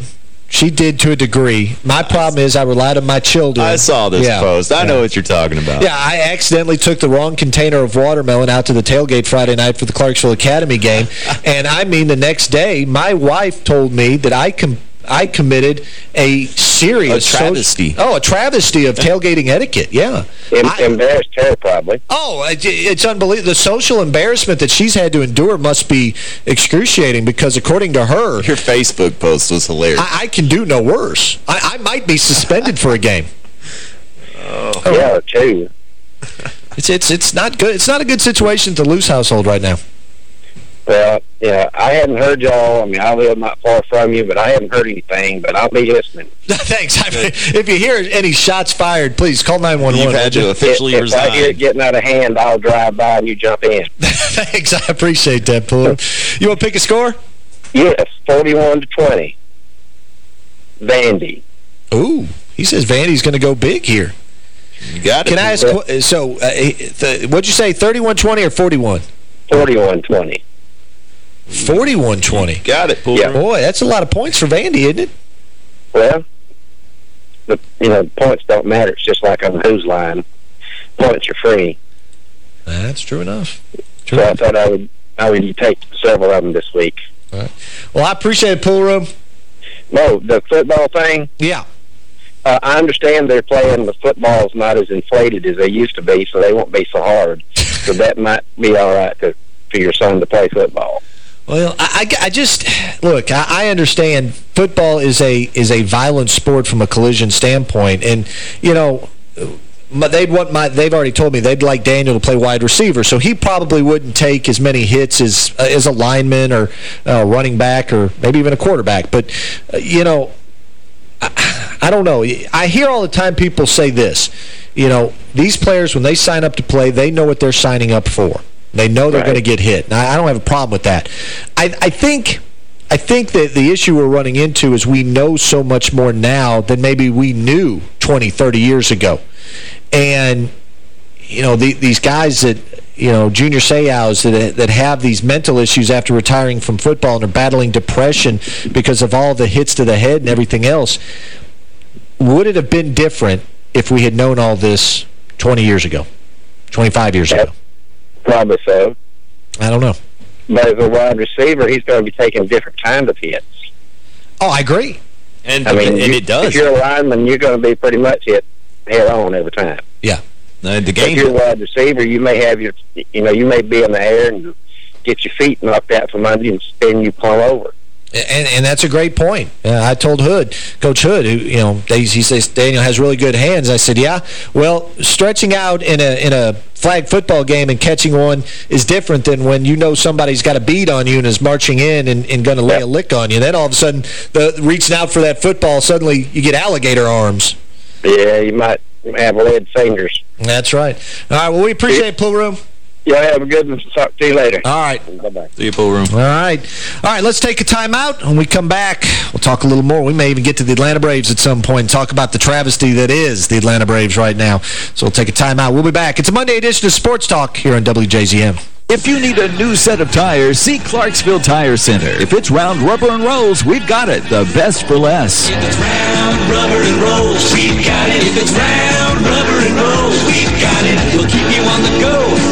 She did to a degree. My problem is I relied on my children. I saw this Yeah, post. I yeah. know what you're talking about. Yeah, I accidentally took the wrong container of watermelon out to the tailgate Friday night for the Clarksville Academy game. and I mean, the next day, my wife told me that I com I committed a serious... A travesty. social- oh, a travesty of tailgating etiquette, yeah. Em embarrassed her, probably. Oh, it- it's unbelievable. The social embarrassment that she's had to endure must be excruciating because according to her... Your Facebook post was hilarious. I, I can do no worse. I, I might be suspended for a game. Oh. Yeah, two. It's it's it's not good. It's not a good situation to lose household right now. Well, yeah, I hadn't heard y'all. I mean, I live not far from you, but I haven't heard anything, but I'll be listening. Thanks. I mean, if you hear any shots fired, please call 911. You've had to officially if, if I hear it getting out of hand, I'll drive by and you jump in. Thanks. I appreciate that, Puller. You want to pick a score? Yes, 41 to 20. Vandy. Ooh, he says Vandy's going to go big here. You got it. Can I ask, so, uh, th what'd you say, 31-20 or 41? 41-20. 41-20. Got it, Puller. Yeah. Boy, that's a lot of points for Vandy, isn't it? Well, the you know points don't matter. It's just like on the Whose Line. Points are free. That's true enough. So I thought I would I would take several of them this week. Well, I appreciate it, Pool Room. No, the football thing. Yeah. Uh, I understand they're playing the football's not as inflated as they used to be, so they won't be so hard. so that might be all right to, for your son to play football. Well, I, I, just look. I, I understand football is a is a violent sport from a collision standpoint, and you know. They'd want my. They've already told me they'd like Daniel to play wide receiver, so he probably wouldn't take as many hits as uh, as a lineman or uh, running back or maybe even a quarterback. But uh, you know, I, I don't know. I hear all the time people say this. You know, these players when they sign up to play, they know what they're signing up for. They know they're Right. going to get hit. Now, I don't have a problem with that. I, I think I think that the issue we're running into is we know so much more now than maybe we knew 20, 30 years ago. And, you know, the, these guys that, you know, junior Seaus that, that have these mental issues after retiring from football and are battling depression because of all the hits to the head and everything else, would it have been different if we had known all this 20 years ago, 25 years ago? Probably so. I don't know. But as a wide receiver, he's going to be taking different kinds of hits. Oh, I agree. And, I mean, and you- it does. If you're a lineman, you're going to be pretty much hit head on every time. Yeah. Uh, the game. If you're a wide receiver, you may have your, you know, you may be in the air and get your feet knocked out from under you and spin you plumb over. And, and that's a great point. Uh, I told Hood, Coach Hood, who, you know, they, he says Daniel has really good hands. I said, yeah. Well, stretching out in a in a flag football game and catching one is different than when you know somebody's got a bead on you and is marching in and, and going to lay a lick on you. Then all of a sudden, the reaching out for that football, suddenly you get alligator arms. Yeah, you might have lead fingers. That's right. All right, well, we appreciate it, Pool Room. Y'all have a good one. Talk to you later. All right. Bye-bye. See you, Pool Room. All right. All right, let's take a timeout. When we come back, we'll talk a little more. We may even get to the Atlanta Braves at some point and talk about the travesty that is the Atlanta Braves right now. So we'll take a timeout. We'll be back. It's a Monday edition of Sports Talk here on WJZM. If you need a new set of tires, see Clarksville Tire Center. If it's round rubber and rolls, we've got it. The best for less. If it's round rubber and rolls, we've got it. If it's round rubber and rolls, we've got it. We'll keep you on the go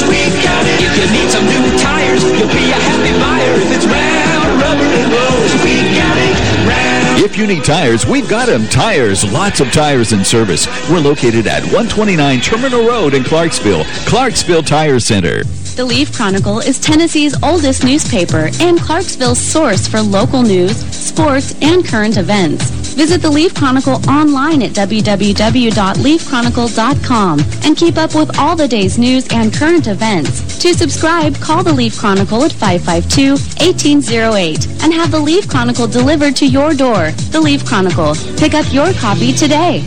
rubber we've got it. If you need some new tires, you'll be a happy buyer. If it's round rubber and rolls, we've got it. Round If you need tires, we've got them. Tires, lots of tires in service. We're located at 129 Terminal Road in Clarksville. Clarksville Tire Center. The Leaf Chronicle is Tennessee's oldest newspaper and Clarksville's source for local news, sports, and current events. Visit the Leaf Chronicle online at www.leafchronicle.com and keep up with all the day's news and current events. To subscribe, call the Leaf Chronicle at 552-1808 and have the Leaf Chronicle delivered to your door. The Leaf Chronicle. Pick up your copy today.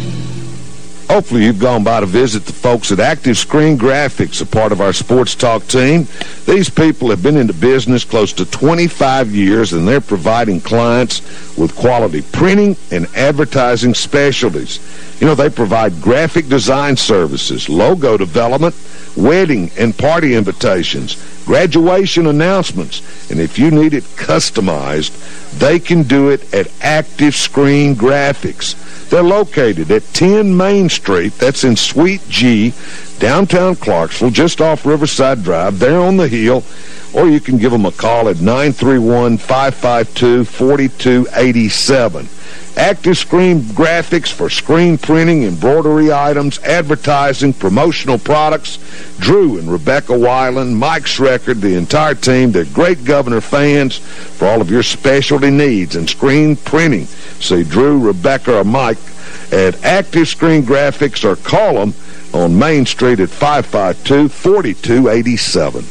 Hopefully you've gone by to visit the folks at Active Screen Graphics, a part of our Sports Talk team. These people have been into business close to 25 years, and they're providing clients with quality printing and advertising specialties. You know, they provide graphic design services, logo development, wedding and party invitations, graduation announcements, and if you need it customized, they can do it at Active Screen Graphics. They're located at 10 Main Street, that's in Suite G, downtown Clarksville, just off Riverside Drive. They're on the hill, or you can give them a call at 931-552-4287. Active Screen Graphics for screen printing, embroidery items, advertising, promotional products. Drew and Rebecca Weiland, Mike Schreckard, the entire team, they're great Governor fans for all of your specialty needs and screen printing. See Drew, Rebecca, or Mike at Active Screen Graphics or call them on Main Street at 552-4287.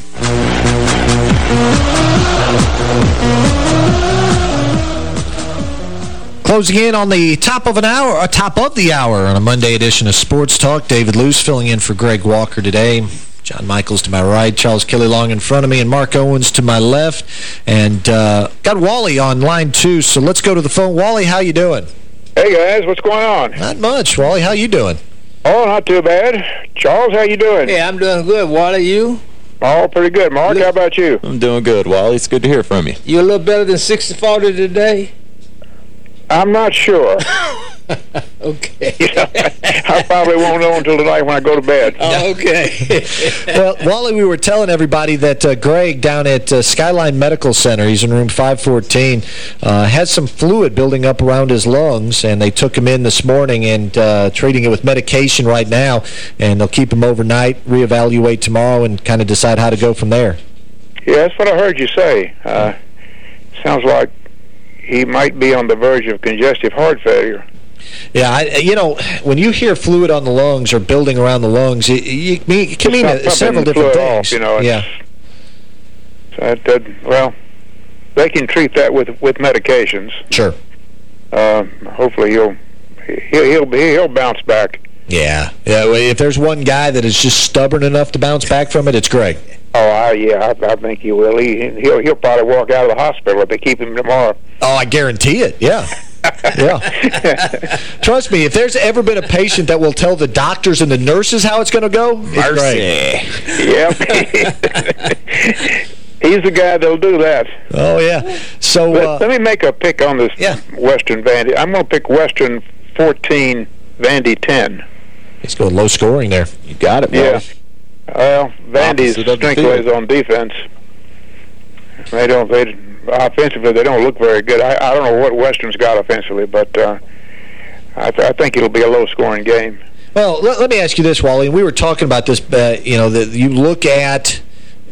Closing in on the top of an hour, or top of the hour on a Monday edition of Sports Talk. David Luce filling in for Greg Walker today. John Michaels to my right, Charles Kelly Long in front of me, and Mark Owens to my left. And uh, got Wally on line two, so let's go to the phone. Wally, how you doing? Hey, guys. What's going on? Not much. Wally, how you doing? Oh, not too bad. Charles, how you doing? Yeah, I'm doing good. Wally, you? Oh, pretty good. Mark, how about you? I'm doing good, Wally. It's good to hear from you. You a little better than 60-40 today? I'm not sure. okay. I probably won't know until tonight when I go to bed. Oh, okay. well, Wally, we were telling everybody that uh, Greg down at uh, Skyline Medical Center, he's in room 514, uh, has some fluid building up around his lungs, and they took him in this morning and uh, treating it with medication right now, and they'll keep him overnight, reevaluate tomorrow, and kind of decide how to go from there. Yeah, that's what I heard you say. Uh, sounds like he might be on the verge of congestive heart failure. Yeah, I, you know, when you hear fluid on the lungs or building around the lungs, it, it, it can mean several different things. Off, you know, yeah. That, well, they can treat that with with medications. Sure. Uh, hopefully he'll he'll he'll, be, he'll bounce back. Yeah. Yeah. Well, if there's one guy that is just stubborn enough to bounce back from it, it's Greg. Oh, I, yeah, I, I think he will. He, he'll he'll probably walk out of the hospital if they keep him tomorrow. Oh, I guarantee it. Yeah. Yeah. Trust me, if there's ever been a patient that will tell the doctors and the nurses how it's going to go, it's Yep. He's the guy that'll do that. Oh, yeah. So let, uh, let me make a pick on this yeah. Western Vandy. I'm going to pick Western 14, Vandy 10. He's going low scoring there. You got it, Yeah. Well, Vandy's Opposite of the strength field. lays on defense. They don't. They offensively they don't look very good. I, I don't know what Western's got offensively, but uh, I, th I think it'll be a low scoring game. Well, let, let me ask you this, Wally. We were talking about this, uh, you know, that you look at,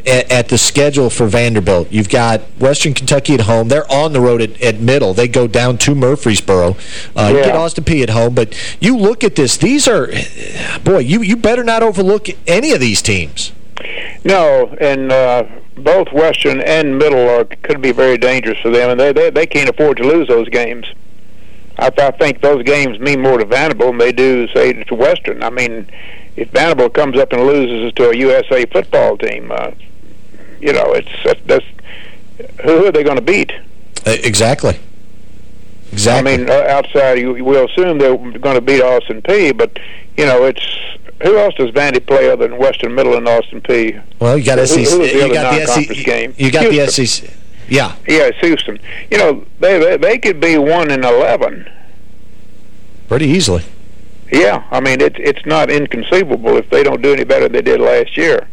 at at the schedule for Vanderbilt. You've got Western Kentucky at home. They're on the road at, at Middle. They go down to Murfreesboro. Uh, You Yeah. get Austin Peay at home. But you look at this. These are, boy, you, you better not overlook any of these teams. No, and uh, both Western and Middle are, could be very dangerous for them, and they they, they can't afford to lose those games. I, I think those games mean more to Vanderbilt than they do, say, to Western. I mean, if Vanderbilt comes up and loses to a USA football team, uh, you know, it's that's, that's who are they going to beat? Exactly. Exactly. I mean, uh, outside, you, we'll assume they're going to beat Austin Peay, but you know, it's who else does Vandy play other than Western Middle and Austin Peay? well, you got Who- SEC. who the you got the SEC. game? You got Houston. the SEC. Yeah. Yeah, it's Houston. You know, they they, they could be one in eleven. Pretty easily. Yeah, I mean it's it's not inconceivable if they don't do any better than they did last year.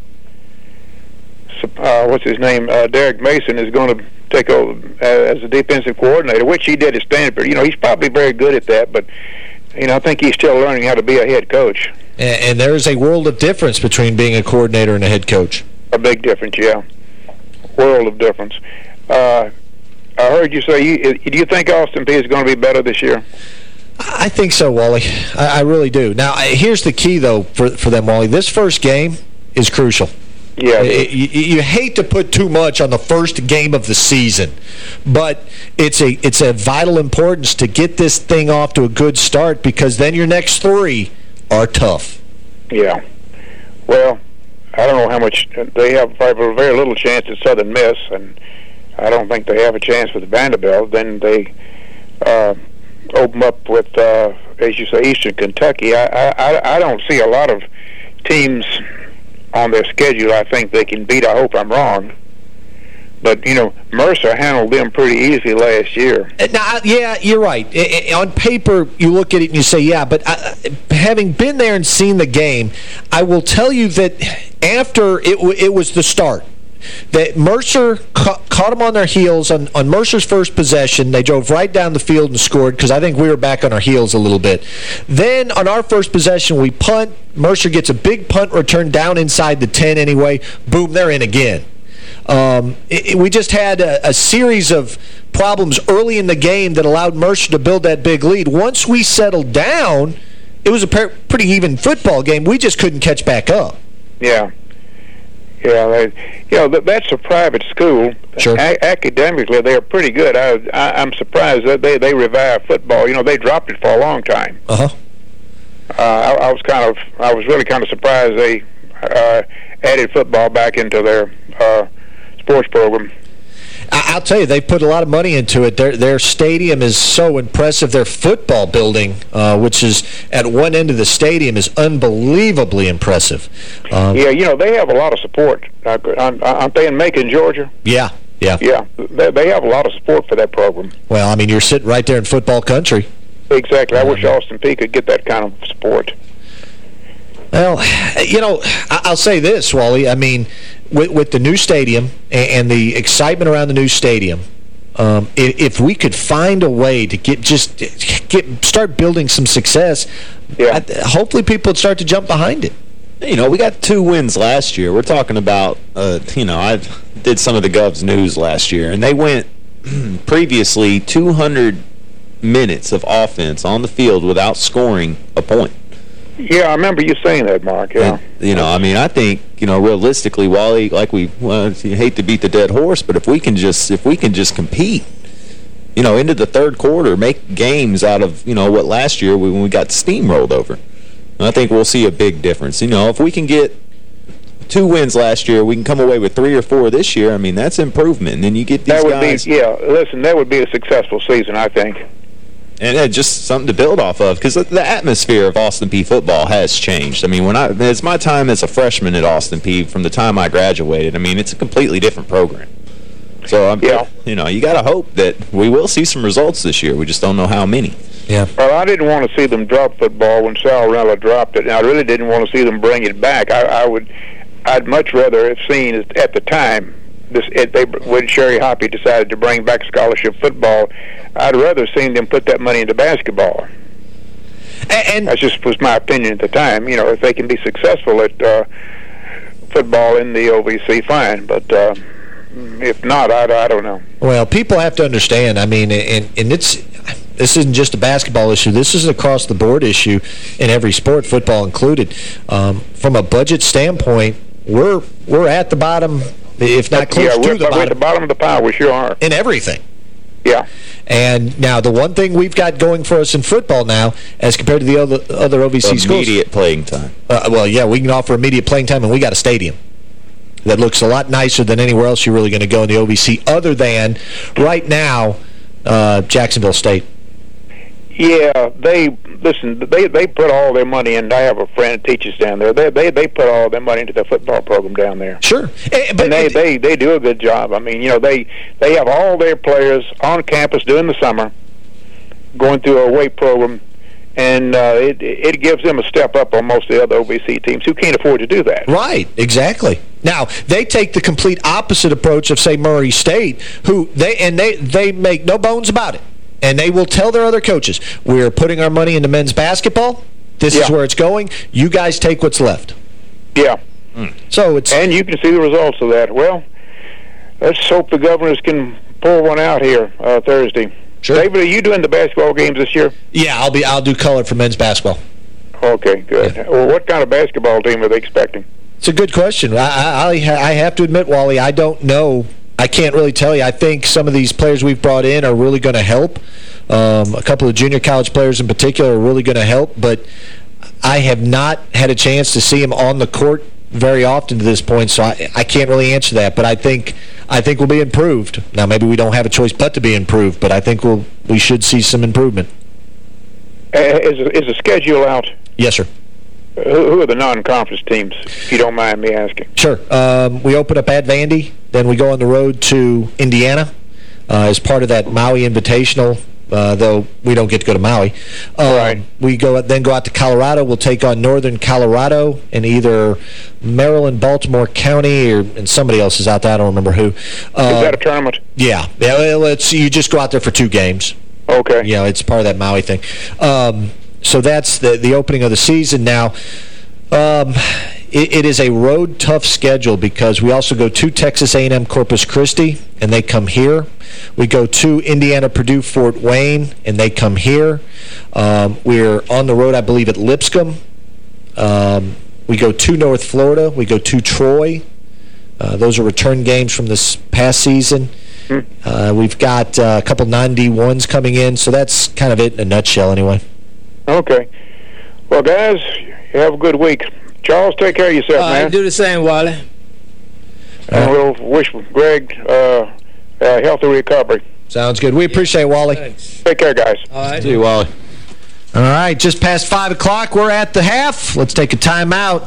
uh, what's his name, uh, Derek Mason is going to take over uh, as a defensive coordinator, which he did at Stanford. You know, he's probably very good at that, but you know, I think he's still learning how to be a head coach. And, and there is a world of difference between being a coordinator and a head coach. A big difference, yeah. World of difference. Uh, I heard you say, you, do you think Austin Peay is going to be better this year? I think so, Wally. I, I really do. Now, here's the key, though, for, for them, Wally. This first game is crucial. Yeah. You, you, hate to put too much on the first game of the season, but it's a it's a vital importance to get this thing off to a good start because then your next three are tough. Yeah. Well, I don't know how much they have probably very little chance at Southern Miss, and I don't think they have a chance with Vanderbilt. Then they uh, open up with, uh, as you say, Eastern Kentucky. I, I I don't see a lot of teams on their schedule I think they can beat. I hope I'm wrong. But, you know, Mercer handled them pretty easy last year. Uh, now, yeah, you're right. on paper, you look at it and you say, yeah, but uh, having been there and seen the game, I will tell you that after it, it was the start, that Mercer ca caught them on their heels on, on Mercer's first possession. They drove right down the field and scored because I think we were back on our heels a little bit. Then on our first possession, we punt. Mercer gets a big punt return down inside the 10 anyway. Boom, they're in again. Um, it, it, we just had a, a series of problems early in the game that allowed Mercer to build that big lead. Once we settled down, it was a pretty even football game. We just couldn't catch back up. Yeah. Yeah, they, you know that, that's a private school. Sure. A academically, they're pretty good. I, I I'm surprised that they they revived football. You know, they dropped it for a long time. Uh-huh. Uh I, I was kind of I was really kind of surprised they uh, added football back into their uh, sports program. I'll tell you, they put a lot of money into it. Their their stadium is so impressive. Their football building, uh, which is at one end of the stadium, is unbelievably impressive. Um, yeah, you know, they have a lot of support. Uh, aren't they in Macon, Georgia? Yeah, yeah. Yeah, they, they have a lot of support for that program. Well, I mean, you're sitting right there in football country. Exactly. I wish Austin Peay could get that kind of support. Well, you know, I'll say this, Wally. I mean, with, with the new stadium and, the excitement around the new stadium, um, if, if, we could find a way to get just get start building some success, yeah. hopefully people would start to jump behind it. You know, we got two wins last year. We're talking about, uh, you know, I did some of the Govs news last year, and they went previously 200 minutes of offense on the field without scoring a point. Yeah, I remember you saying that, Mark, yeah. And, you know, I mean, I think, you know, realistically, Wally, like we, well, you hate to beat the dead horse, but if we can just, if we can just compete, you know, into the third quarter, make games out of, you know, what last year when we got steamrolled over. I think we'll see a big difference. You know, if we can get two wins last year, we can come away with three or four this year, I mean, that's improvement. And then you get these that would guys... Be, yeah, listen, that would be a successful season, I think and uh, just something to build off of because the atmosphere of Austin Peay football has changed. I mean, when I it's my time as a freshman at Austin Peay from the time I graduated. I mean, it's a completely different program. So, I'm, yeah. you know, you got to hope that we will see some results this year. We just don't know how many. Yeah. Well, I didn't want to see them drop football when Sal Rinella dropped it, and I really didn't want to see them bring it back. I, I would, I'd much rather have seen it at the time this, it, they when Sherry Hoppe decided to bring back scholarship football, I'd rather seen them put that money into basketball. And, and that just was my opinion at the time. You know, if they can be successful at uh, football in the OVC, fine. But uh, if not, I, I don't know. Well, people have to understand. I mean, and and it's this isn't just a basketball issue. This is an across-the-board issue in every sport, football included. Um, from a budget standpoint, we're we're at the bottom if not close yeah, to the bottom. we're at the bottom of the pile. We sure are. In everything. Yeah. And now the one thing we've got going for us in football now, as compared to the other other OVC immediate schools... Immediate playing time. Uh, well, yeah, we can offer immediate playing time, and we got a stadium that looks a lot nicer than anywhere else you're really going to go in the OVC, other than, right now, uh, Jacksonville State. Yeah, they listen. They they put all their money in. I have a friend that teaches down there. They they they put all their money into the football program down there. Sure, eh, but and they they they do a good job. I mean, you know, they they have all their players on campus during the summer, going through a weight program, and uh, it it gives them a step up on most of the other OVC teams who can't afford to do that. Right, exactly. Now, they take the complete opposite approach of, say, Murray State, who they and they, they make no bones about it. And they will tell their other coaches, we're putting our money into men's basketball. This is where it's going. You guys take what's left. Yeah. So it's and you can see the results of that. Well, let's hope the governors can pull one out here uh, Thursday. Sure. David, are you doing the basketball games this year? Yeah, I'll be I'll do color for men's basketball. Okay, good. Well, what kind of basketball team are they expecting? It's a good question. I, I, I I have to admit, Wally, I don't know. I can't really tell you. I think some of these players we've brought in are really going to help. Um, a couple of junior college players in particular are really going to help, but I have not had a chance to see them on the court very often to this point, so I, I can't really answer that. But I think I think we'll be improved. Now, maybe we don't have a choice but to be improved, but I think we'll we should see some improvement. Uh, is, is the schedule out? Yes, sir. Who, who are the non-conference teams, if you don't mind me asking? Sure. Um, we open up at Vandy, then we go on the road to Indiana uh, as part of that Maui Invitational, uh, though we don't get to go to Maui. Um, right. We go then go out to Colorado. We'll take on Northern Colorado in either Maryland, Baltimore County, or and somebody else is out there. I don't remember who. Uh, is that a tournament? yeah. Yeah. well, It's, you just go out there for two games. Okay. Yeah, it's part of that Maui thing. Um, so that's the the opening of the season. Now, um, it, it is a road tough schedule because we also go to Texas A&M Corpus Christi, and they come here. We go to Indiana Purdue Fort Wayne, and they come here. Um, we're on the road, I believe, at Lipscomb. Um, we go to North Florida. We go to Troy. Uh, those are return games from this past season. Uh, we've got uh, a couple 9D1s coming in, so that's kind of it in a nutshell anyway. Okay. Well, guys, have a good week. Charles, take care of yourself, All man. right, do the same, Wally. And we'll wish Greg uh, a healthy recovery. Sounds good. We appreciate it, Wally. Take care, guys. All right. See you, Wally. All right, just past 5 o'clock. We're at the half. Let's take a timeout.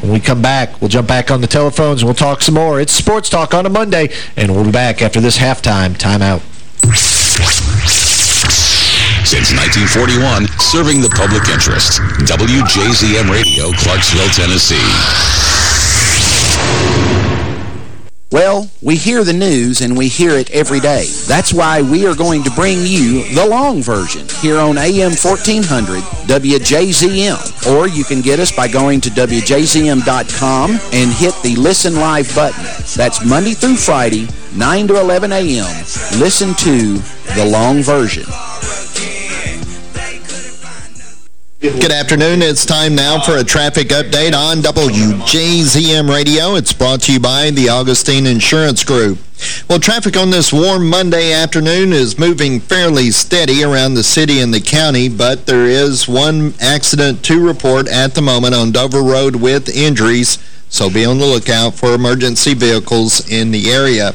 When we come back, we'll jump back on the telephones and we'll talk some more. It's Sports Talk on a Monday, and we'll be back after this halftime timeout. Since 1941, serving the public interest. WJZM Radio, Clarksville, Tennessee. Well, we hear the news and we hear it every day. That's why we are going to bring you the long version here on AM 1400 WJZM. Or you can get us by going to WJZM.com and hit the Listen Live button. That's Monday through Friday, 9 to 11 a.m. Listen to the long version. Good afternoon. It's time now for a traffic update on WJZM Radio. It's brought to you by the Augustine Insurance Group. Well, traffic on this warm Monday afternoon is moving fairly steady around the city and the county, but there is one accident to report at the moment on Dover Road with injuries, so be on the lookout for emergency vehicles in the area.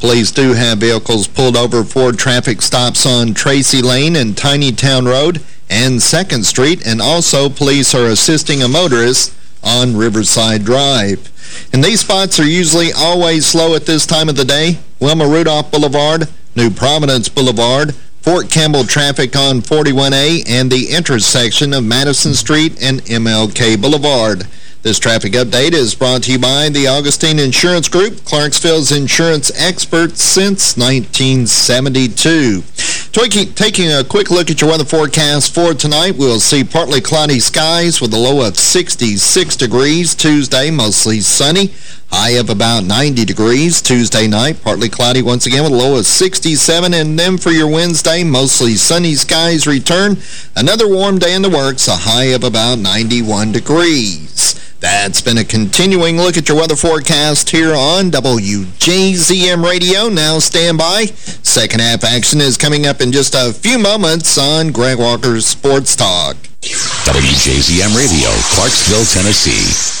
Police do have vehicles pulled over for traffic stops on Tracy Lane and Tiny Town Road and 2nd Street, and also police are assisting a motorist on Riverside Drive. And these spots are usually always slow at this time of the day. Wilma Rudolph Boulevard, New Providence Boulevard, Fort Campbell traffic on 41A, and the intersection of Madison Street and MLK Boulevard. This traffic update is brought to you by the Augustine Insurance Group, Clarksville's insurance expert since 1972. Taking, taking a quick look at your weather forecast for tonight, we'll see partly cloudy skies with a low of 66 degrees. Tuesday, mostly sunny. High of about 90 degrees. Tuesday night, partly cloudy once again with a low of 67. And then for your Wednesday, mostly sunny skies return. Another warm day in the works, a high of about 91 degrees. That's been a continuing look at your weather forecast here on WJZM Radio. Now stand by. Second half action is coming up in just a few moments on Greg Walker's Sports Talk. WJZM Radio, Clarksville, Tennessee.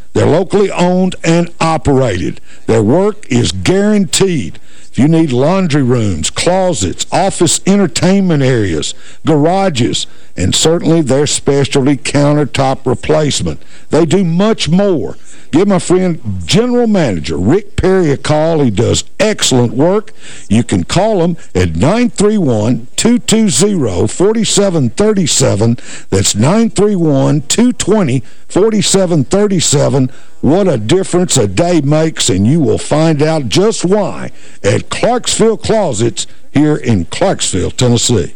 They're locally owned and operated. Their work is guaranteed. If you need laundry rooms, closets, office entertainment areas, garages, and certainly their specialty countertop replacement, they do much more. Give my friend General Manager Rick Perry a call. He does excellent work. You can call him at 931-220-4737. That's 931-220-4737. What a difference a day makes, and you will find out just why at Clarksville Closets here in Clarksville, Tennessee.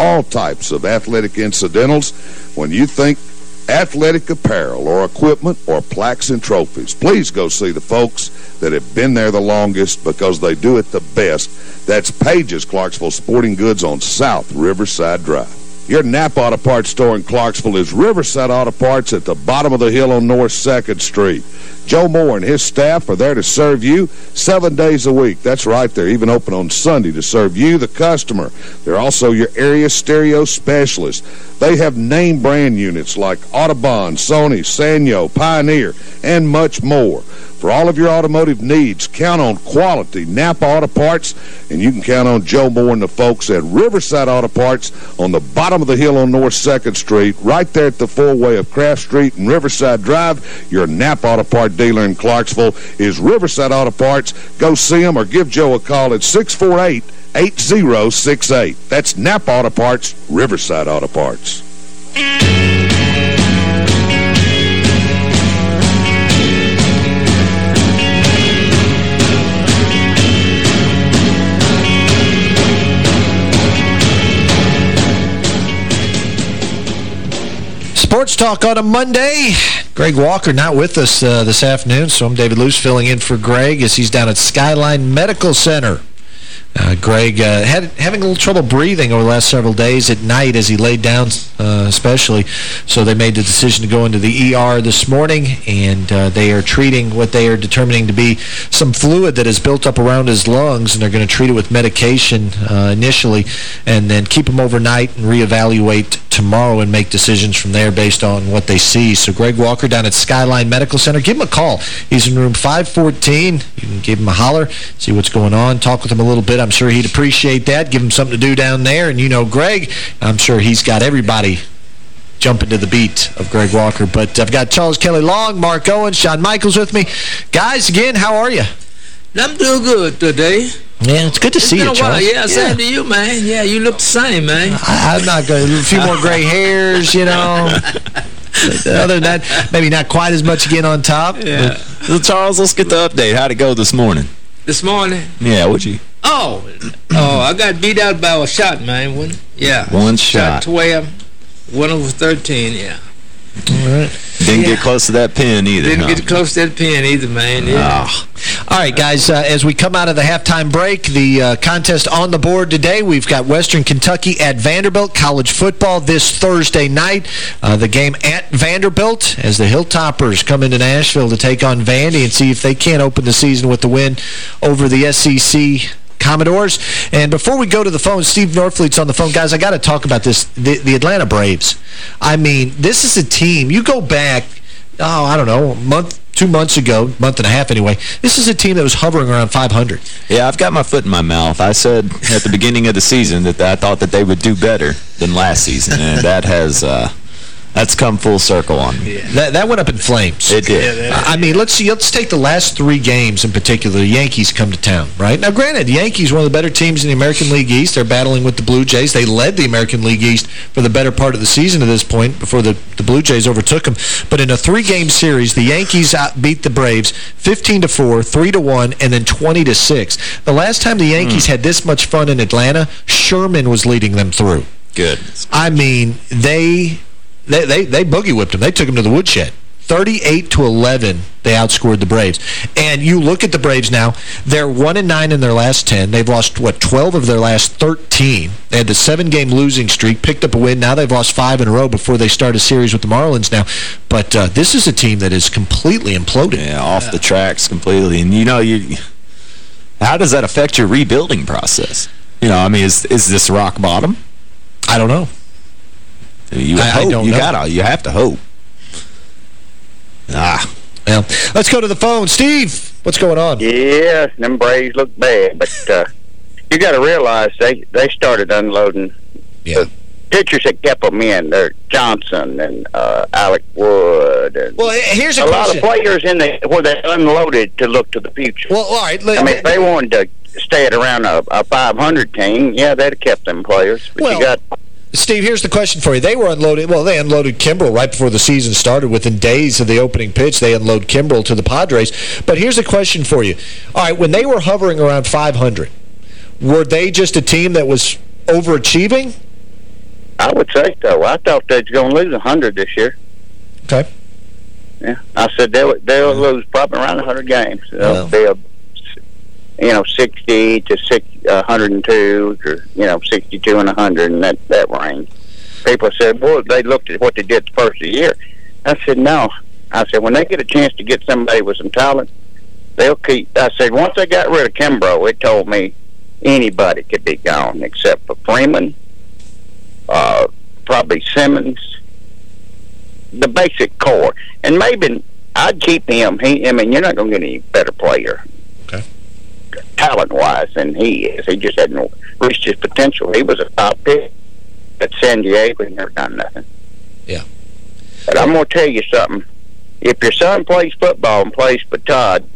all types of athletic incidentals. When you think athletic apparel or equipment or plaques and trophies, please go see the folks that have been there the longest because they do it the best. That's Pages, Clarksville Sporting Goods on South Riverside Drive. Your Napa Auto Parts store in Clarksville is Riverside Auto Parts at the bottom of the hill on North 2nd Street. Joe Moore and his staff are there to serve you seven days a week. That's right, they're even open on Sunday to serve you, the customer. They're also your area stereo specialist. They have name brand units like Audubon, Sony, Sanyo, Pioneer, and much more. For all of your automotive needs, count on quality Napa Auto Parts, and you can count on Joe Moore and the folks at Riverside Auto Parts on the bottom of the hill on North 2nd Street, right there at the four-way of Kraft Street and Riverside Drive. Your Napa Auto Part dealer in Clarksville is Riverside Auto Parts. Go see them or give Joe a call at 648 8068. That's Napa Auto Parts, Riverside Auto Parts. Talk on a Monday. Greg Walker not with us uh, this afternoon, so I'm David Luce filling in for Greg as he's down at Skyline Medical Center. Uh, Greg uh, had having a little trouble breathing over the last several days at night as he laid down uh, especially. So they made the decision to go into the ER this morning, and uh, they are treating what they are determining to be some fluid that has built up around his lungs, and they're going to treat it with medication uh, initially and then keep him overnight and reevaluate tomorrow and make decisions from there based on what they see. So Greg Walker down at Skyline Medical Center, give him a call. He's in room 514. You can give him a holler, see what's going on, talk with him a little bit. I'm sure he'd appreciate that. Give him something to do down there. And you know Greg, I'm sure he's got everybody jumping to the beat of Greg Walker. But I've got Charles Kelly Long, Mark Owens, Sean Michaels with me. Guys, again, how are you? I'm doing good today. Yeah, it's good to it's see you, a while. Charles. Yeah, same to you, man. Yeah, you look the same, man. I, I'm not going to... A few more gray hairs, you know. Other than that, maybe not quite as much again on top. Yeah. So, Charles, let's get the update. How'd it go this morning? This morning? Yeah, what'd you... Oh, oh, I got beat out by a shot, man. One, yeah. One shot. 12, one over 13, yeah. All right. Didn't get close to that pin either, Didn't huh? get close to that pin either, man. Yeah. Oh. All right, guys, uh, as we come out of the halftime break, the uh, contest on the board today, we've got Western Kentucky at Vanderbilt, college football this Thursday night. Uh, the game at Vanderbilt as the Hilltoppers come into Nashville to take on Vandy and see if they can't open the season with the win over the SEC Commodores. And before we go to the phone, Steve Norfleet's on the phone. Guys, I got to talk about this. The, the Atlanta Braves. I mean, this is a team. You go back, oh, I don't know, a month, two months ago, month and a half anyway, this is a team that was hovering around 500. Yeah, I've got my foot in my mouth. I said at the beginning of the season that I thought that they would do better than last season, and that has... Uh, that's come full circle on me. That, that went up in flames. It did. I mean, let's see. Let's take the last three games in particular. The Yankees come to town, right? Now, granted, the Yankees one of the better teams in the American League East. They're battling with the Blue Jays. They led the American League East for the better part of the season at this point before the, the Blue Jays overtook them. But in a three-game series, the Yankees beat the Braves 15 to 4, 3 to 1, and then 20 to 6. The last time the Yankees Hmm. had this much fun in Atlanta, Sherman was leading them through. Good. I mean, they they they, they boogie whipped them. They took them to the woodshed. 38 to 11, they outscored the Braves. And you look at the Braves now, they're 1 and 9 in their last 10. They've lost what 12 of their last 13. They had the 7-game losing streak, picked up a win. Now they've lost 5 in a row before they start a series with the Marlins now. But uh, this is a team that is completely imploded. Yeah, off the tracks completely. And, you know, you how does that affect your rebuilding process? You know, I mean, is is this rock bottom? I don't know. You I- I hope. don't you know. gotta. You have to hope. Ah. Well, let's go to the phone. Steve, what's going on? Yeah, them Braves look bad, but uh, you got to realize they they started unloading yeah. the pitchers that kept them in. They're Johnson and uh, Alex Wood. And Well, here's a a lot of players in the where they unloaded to look to the future. Well, all right. I mean, if they wanted to stay at around a, a 500 team, yeah, they'd have kept them players. But Well, you got Steve, here's the question for you. They were unloading, well, they unloaded Kimbrel right before the season started. Within days of the opening pitch, they unload Kimbrel to the Padres. But here's a question for you. All right, when they were hovering around 500, were they just a team that was overachieving? I would say so. I thought they was going to lose 100 this year. Okay. Yeah. I said they'll, they'll lose probably around 100 games. They'll, they'll you know, 60 to six, uh, 102 or, you know, 62 and 100 in that, that range. People said, boy, they looked at what they did the first the year. I said, no. I said, when they get a chance to get somebody with some talent, they'll keep. I said, once they got rid of Kimbrough, it told me anybody could be gone except for Freeman, uh, probably Simmons, the basic core. And maybe I'd keep him. He, I mean, you're not going to get any better player talent-wise than he is. He just hadn't reached his potential. He was a top pick at San Diego. He never done nothing. Yeah. But I'm going to tell you something. If your son plays football and plays for Todd,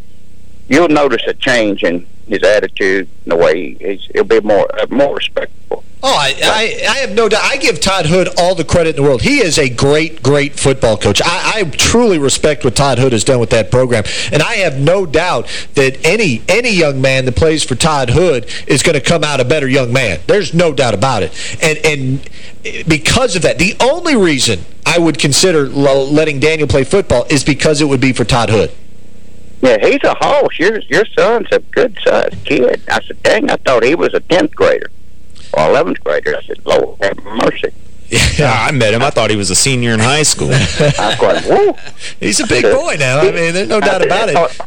you'll notice a change in his attitude and the way he's, he'll be more uh, more respectful. Oh, I, I, I have no doubt. I give Todd Hood all the credit in the world. He is a great, great football coach. I, I truly respect what Todd Hood has done with that program. And I have no doubt that any any young man that plays for Todd Hood is going to come out a better young man. There's no doubt about it. And, and because of that, the only reason I would consider letting Daniel play football is because it would be for Todd Hood. Yeah, he's a hoss. Your, your son's a good-sized kid. I said, dang, I thought he was a 10th grader or 11th grader. I said, Lord have mercy. Yeah, I met him. I thought he was a senior in high school. I was going, whoa. He's a big boy now. I mean, there's no doubt about it.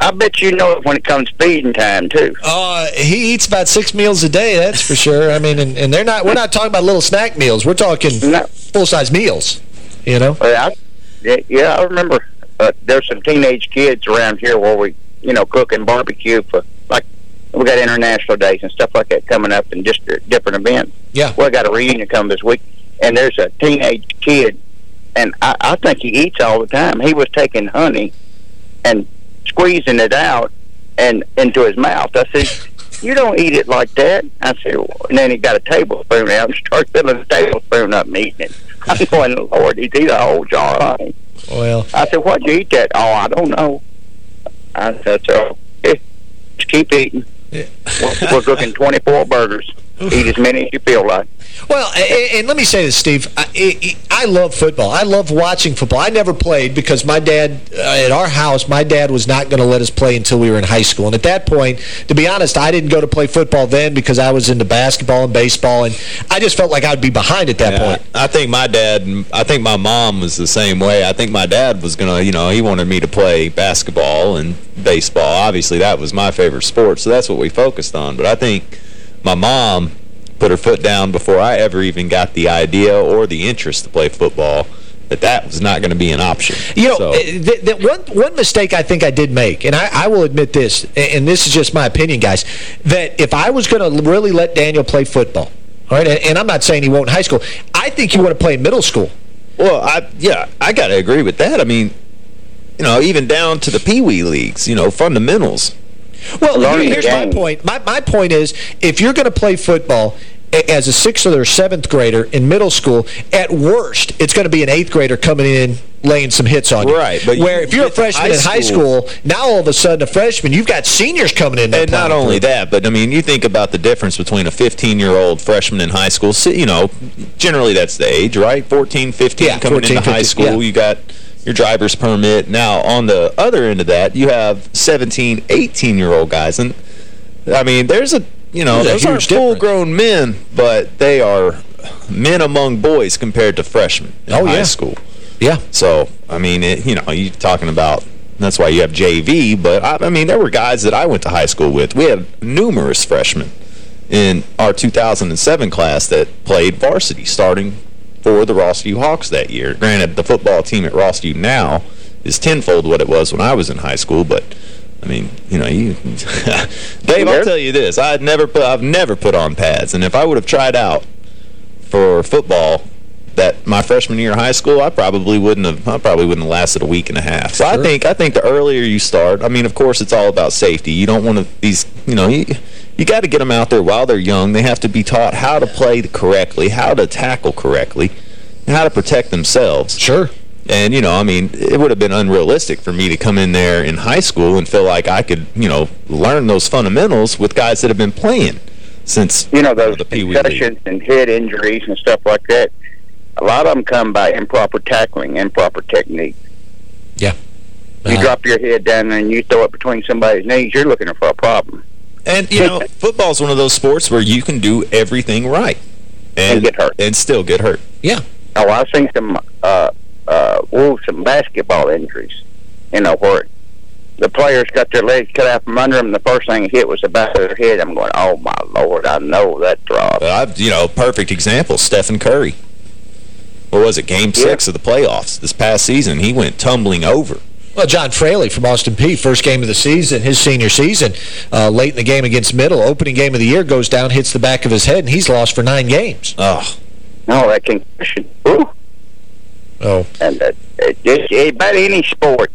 I bet you know it when it comes feeding time, too. Uh, he eats about six meals a day, that's for sure. I mean, and, and they're not, we're not talking about little snack meals. We're talking no. full-size meals, you know? Well, I, yeah, I remember uh, there's some teenage kids around here where we, you know, cook and barbecue for, like, we got international days and stuff like that coming up and just different events. Yeah. Well, I got a reunion coming this week, and there's a teenage kid, and I, I think he eats all the time. He was taking honey and squeezing it out and into his mouth. I said, you don't eat it like that. I said, well, and then he got a tablespoon out and started filling the tablespoon up and eating it. I'm going, Lord, he's eat a whole jar of honey. Well, I said, what'd you eat that? Oh, I don't know. I said, so eh, just keep eating. Yeah. we're, we're cooking 24 burgers. Eat as many as you feel like. Well, and, and let me say this, Steve. I, I, love football. I love watching football. I never played because my dad, uh, at our house, my dad was not going to let us play until we were in high school. And at that point, to be honest, I didn't go to play football then because I was into basketball and baseball, and I just felt like I'd be behind at that yeah, point. I think my dad, I think my mom was the same way. I think my dad was going to, you know, he wanted me to play basketball and baseball. Obviously, that was my favorite sport, so that's what we focused on. But I think my mom put her foot down before I ever even got the idea or the interest to play football that that was not going to be an option. You know, so. Eh, th th one, one mistake I think I did make, and I, I will admit this, and this is just my opinion, guys, that if I was going to really let Daniel play football, all right, and, and I'm not saying he won't in high school, I think you want to play in middle school. Well, I yeah, I got to agree with that. I mean, you know, even down to the Pee-wee leagues, you know, fundamentals. Well, here's my point. My, my point is, if you're going to play football as a sixth or seventh grader in middle school, at worst, it's going to be an eighth grader coming in laying some hits on you. Right. But Where you if you're a freshman high in high school, now all of a sudden a freshman, you've got seniors coming in. And not only that, but I mean, you think about the difference between a 15-year-old freshman in high school. You know, generally that's the age, right? 14, 15 yeah, coming 14, into 15, high school. Yeah. You got your driver's permit. Now, on the other end of that, you have 17, 18-year-old guys. And, I mean, there's a you know, those aren't full-grown men, but they are men among boys compared to freshmen in oh, high yeah. school. Yeah. So, I mean, it, you know, you're talking about, that's why you have JV, but, I, I mean, there were guys that I went to high school with. We had numerous freshmen in our 2007 class that played varsity starting for the Rossview Hawks that year. Granted, the football team at Rossview now is tenfold what it was when I was in high school, but I mean, you know, you Dave, I'll tell you this. I'd never put I've never put on pads, and if I would have tried out for football that my freshman year of high school, I probably wouldn't have I probably wouldn't have lasted a week and a half. So I think I think the earlier you start, I mean, of course, it's all about safety. You don't want to these, you know, you, you got to get them out there while they're young. They have to be taught how to play correctly, how to tackle correctly, and how to protect themselves. Sure. And, you know, I mean, it would have been unrealistic for me to come in there in high school and feel like I could, you know, learn those fundamentals with guys that have been playing since you know those the Pee Wee League. concussions and head injuries and stuff like that. A lot of them come by improper tackling, improper technique. Yeah. You Uh-huh. drop your head down and you throw it between somebody's knees, you're looking for a problem. And, you know, football's one of those sports where you can do everything right. And, And get hurt. And still get hurt. Yeah. Oh, I've seen some, uh, uh, ooh, some basketball injuries, you know, where the players got their legs cut out from under them. The first thing hit was the back of their head. I'm going, oh, my Lord, I know that throb. Uh, I've, you know, perfect example, Stephen Curry. What was it, game six of the playoffs this past season? He went tumbling over. Well, John Fraley from Austin Peay, first game of the season, his senior season, uh, late in the game against Middle, opening game of the year, goes down, hits the back of his head, and he's lost for nine games. Oh. No, that concussion. Ooh. Oh. And uh, it just, about any sport,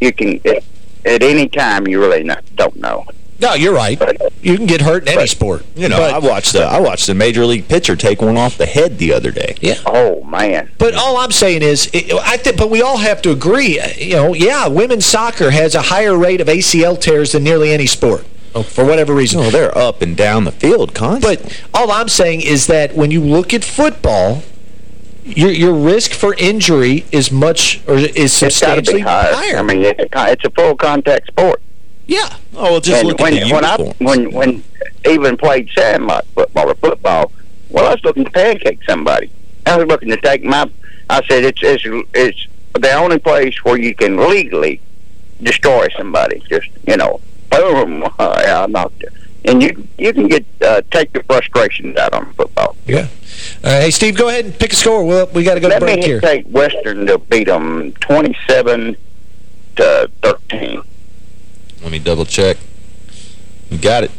you can, at, at any time, you really not, don't know. No, you're right. You can get hurt in any sport. You know, But- I watched a, I watched a major league pitcher take one off the head the other day. Yeah. Oh, man. But all I'm saying is, it, I think, but we all have to agree, you know, yeah, women's soccer has a higher rate of ACL tears than nearly any sport. oh, For whatever reason. No, they're up and down the field constantly. But all I'm saying is that when you look at football, your your risk for injury is much, or is substantially higher. I mean, it's a, it's a full contact sport. Yeah. Oh, well, just and look when, at the when I when when even played sandlot football or football, well, I was looking to pancake somebody. I was looking to take my. I said it's it's it's the only place where you can legally destroy somebody. Just you know, boom, I knocked it. And you you can get uh, take the frustrations out on football. Yeah. Uh, hey, Steve, go ahead and pick a score. Well, we got to go to Let me take Western to beat them twenty-seven to thirteen. Let me double check. You got it.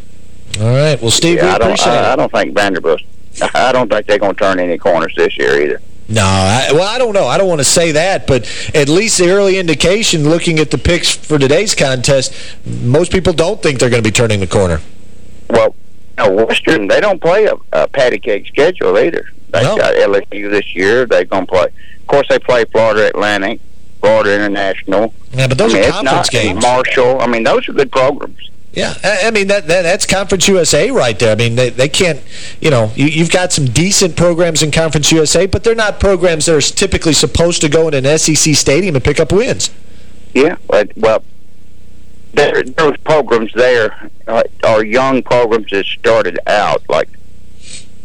All right. Well, Steve, Yeah, we I don't. appreciate I, it. I don't think Vanderbilt. I don't think they're going to turn any corners this year either. No, I, well, I don't know. I don't want to say that, but at least the early indication, looking at the picks for today's contest, most people don't think they're going to be turning the corner. Well, no, Western they don't play a, a patty cake schedule either. They No. got LSU this year. They're going to play. Of course, they play Florida Atlantic, Florida International. Yeah, but those I mean, are conference games. Marshall. I mean, those are good programs. Yeah, I, I mean, that, that that's Conference USA right there. I mean, they, they can't, you know, you, you've got some decent programs in Conference USA, but they're not programs that are typically supposed to go in an SEC stadium and pick up wins. Yeah, but well, there, those programs there uh, are young programs that started out like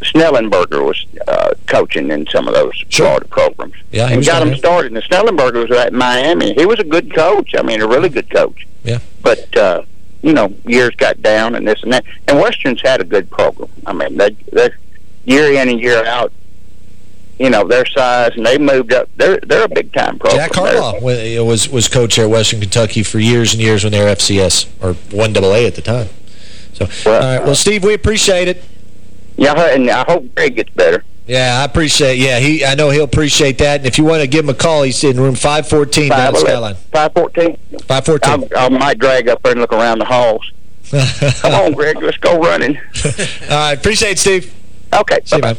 Schnellenberger was uh, coaching in some of those Florida programs. Yeah, he and got them started. And Schnellenberger was at Miami. He was a good coach. I mean, a really good coach. Yeah. But uh, you know, years got down and this and that. And Western's had a good program. I mean, they they year in and year out. You know their size, and they moved up. They're they're a big time program. Jack They're- was was coach there at Western Kentucky for years and years when they were FCS, or 1AA at the time. So, all right. Well, Steve, we appreciate it. Yeah, and I hope Greg gets better. Yeah, I appreciate Yeah, he. I know he'll appreciate that. And if you want to give him a call, he's in room 514 down at Skyline. 514? 514. I, I might drag up there and look around the halls. Come on, Greg, let's go running. All right, appreciate it, Steve. Okay, See you, man.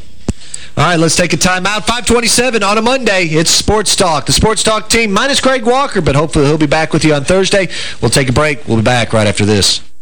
All right, let's take a timeout. 527 on a Monday. It's Sports Talk. The Sports Talk team minus Greg Walker, but hopefully he'll be back with you on Thursday. We'll take a break. We'll be back right after this.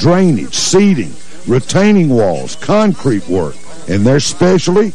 drainage, seeding, retaining walls, concrete work, and their specialty,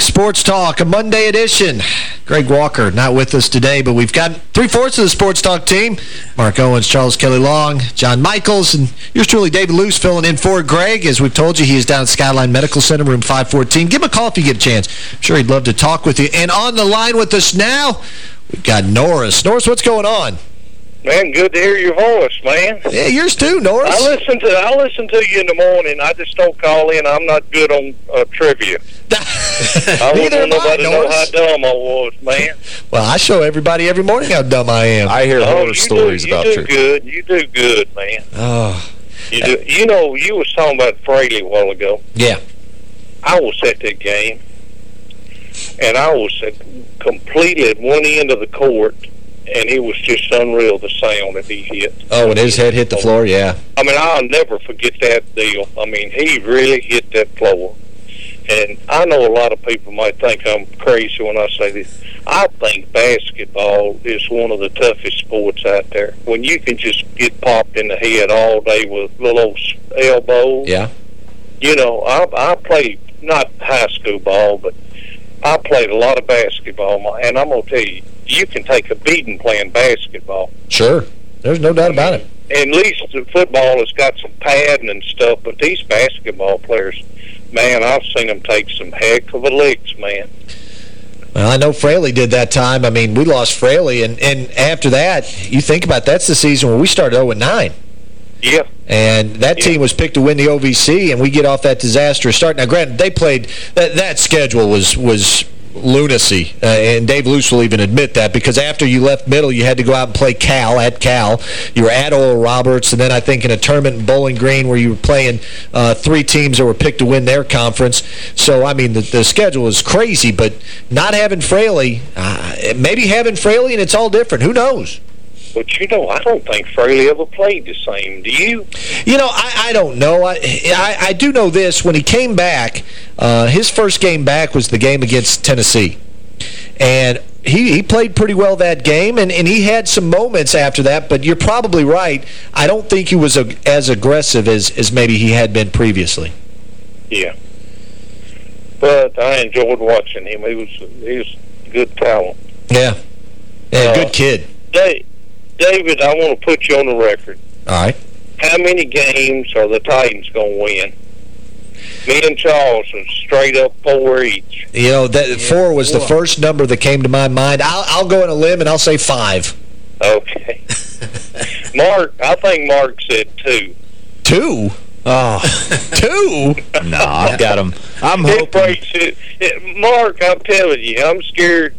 Sports Talk, a Monday edition. Greg Walker not with us today, but we've got three-fourths of the Sports Talk team. Mark Owens, Charles Kelly Long, John Michaels, and yours truly, David Luce, filling in for Greg. As we've told you, he is down at Skyline Medical Center, room 514. Give him a call if you get a chance. I'm sure he'd love to talk with you. And on the line with us now, we've got Norris. Norris, what's going on? Man, good to hear your voice, man. Yeah, yours too, Norris. I listen to I listen to you in the morning. I just don't call in. I'm not good on uh, trivia. I Neither want nobody to know Norris. how dumb I was, man. Well, I show everybody every morning how dumb I am. I hear Oh, stories do, you do good. You do good, man. Oh, You do. You know, you was talking about Fraley a while ago. yeah. I was at that game, and I was at completely at one end of the court, and it was just unreal the sound that he hit. Oh, when his head hit the floor, yeah. I mean, I'll never forget that deal. I mean, he really hit that floor. And I know a lot of people might think I'm crazy when I say this. I think basketball is one of the toughest sports out there. When you can just get popped in the head all day with little elbows. Yeah. You know, I, I played not high school ball, but I played a lot of basketball. And I'm going to tell you, you can take a beating playing basketball Sure. There's no doubt about it. at least the football has got some padding and stuff, but these basketball players, man, I've seen them take some heck of a licks, man. Well, I know Fraley did that time. I mean, we lost Fraley, and, and after that, you think about that's the season where we started 0-9. Yeah. And that team was picked to win the OVC, and we get off that disastrous start. Now, granted, they played, that, that schedule was was lunacy, uh, and Dave Luce will even admit that, because after you left middle, you had to go out and play Cal, at Cal. You were at Oral Roberts, and then I think in a tournament in Bowling Green where you were playing uh, three teams that were picked to win their conference. So, I mean, the, the schedule is crazy, but not having Fraley, uh, maybe having Fraley and it's all different. Who knows? But, you know, I don't think Fraley ever played the same. Do you? You know, I, I don't know. I, I I do know this. When he came back, uh, his first game back was the game against Tennessee. And he, he played pretty well that game, and, and he had some moments after that, but you're probably right. I don't think he was a, as aggressive as, as maybe he had been previously. Yeah. But I enjoyed watching him. He was he was good talent. Yeah. Yeah, Uh, good kid. Dave, David, I want to put you on the record. All right. How many games are the Titans going to win? Me and Charles are straight up four each. You know, that four was the first number that came to my mind. I'll, I'll go on a limb, and I'll say five. Okay. Mark, I think Mark said two. Two? Oh, two? no, I've got him. I'm It hoping. breaks it. it- Mark, I'm telling you, I'm scared.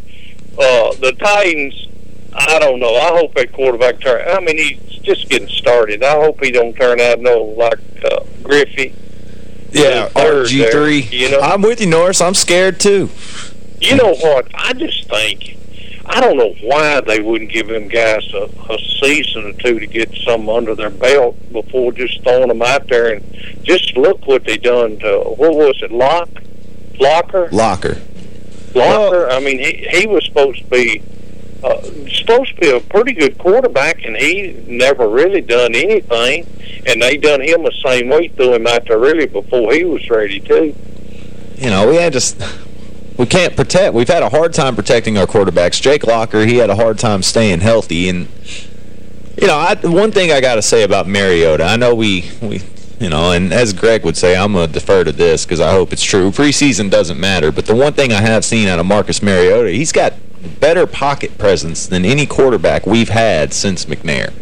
Uh, the Titans, I don't know. I hope that quarterback turn. I mean, he's just getting started. I hope he don't turn out no like uh, Griffey. Yeah, third there, RG3. you know? I'm with you, Norris. I'm scared, too. You know what? I just think, I don't know why they wouldn't give them guys a, a season or two to get some under their belt before just throwing them out there and just look what they done to what was it, Lock, Locker, Locker. Locker. I mean, he he was supposed to be uh, supposed to be a pretty good quarterback, and he never really done anything. And they done him the same way, threw him out there really before he was ready too. You know, we had just we can't protect. We've had a hard time protecting our quarterbacks. Jake Locker, he had a hard time staying healthy. And, you know, I, one thing I got to say about Mariota, I know we, we, you know, and as Greg would say, I'm going to defer to this because I hope it's true. Preseason doesn't matter. But the one thing I have seen out of Marcus Mariota, he's got better pocket presence than any quarterback we've had since McNair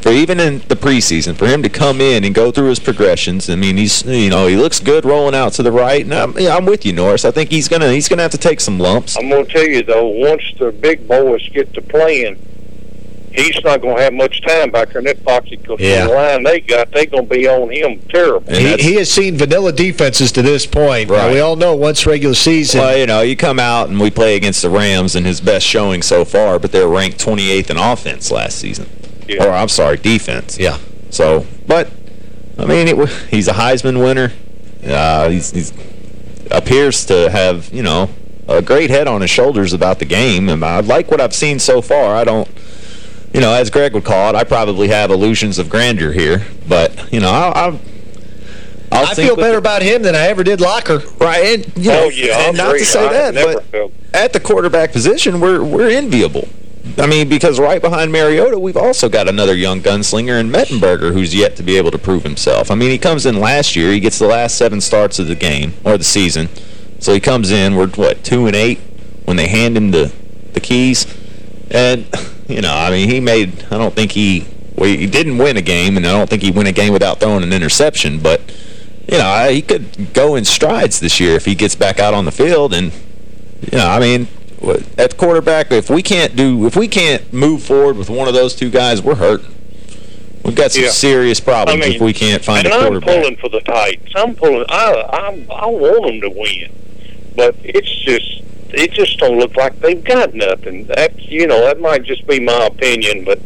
for even in the preseason, for him to come in and go through his progressions, I mean, he's you know he looks good rolling out to the right. And I'm, I'm with you, Norris. I think he's gonna he's gonna have to take some lumps. I'm to tell you though, once the big boys get to playing, he's not going to have much time back there in that box because Yeah. the line they got, they're going to be on him terrible. He, he has seen vanilla defenses to this point. Now, Right. we all know once regular season. Well, you know, you come out and we play against the Rams in his best showing so far, but they're ranked 28th in offense last season. Yeah. Or, I'm sorry, defense. Yeah. So, but, I mean, it, he's a Heisman winner. Uh, he's, he's appears to have, you know, a great head on his shoulders about the game. And I like what I've seen so far. I don't, you know, as Greg would call it, I probably have illusions of grandeur here. But, you know, I'll, I'll, I'll I feel with better about him than I ever did Locker. Right, and you know, Oh, yeah, I and not agree. to say I that, but felt- at the quarterback position, we're we're enviable. I mean, because right behind Mariota, we've also got another young gunslinger in Mettenberger who's yet to be able to prove himself. I mean, he comes in last year, he gets the last seven starts of the game, or the season. So he comes in, we're, what, two and eight when they hand him the, the keys. And, you know, I mean, he made, I don't think he, well, he didn't win a game, and I don't think he win a game without throwing an interception, but, you know, I- he could go in strides this year if he gets back out on the field. And, you know, I mean, at quarterback, if we can't do, if we can't move forward with one of those two guys, we're hurting. We've got some Yeah. serious problems I mean, if we can't find a and I'm pulling for the Titans. I'm pulling. I I'm, I want them to win, but it's just it just don't look like they've got nothing. That you know that might just be my opinion, but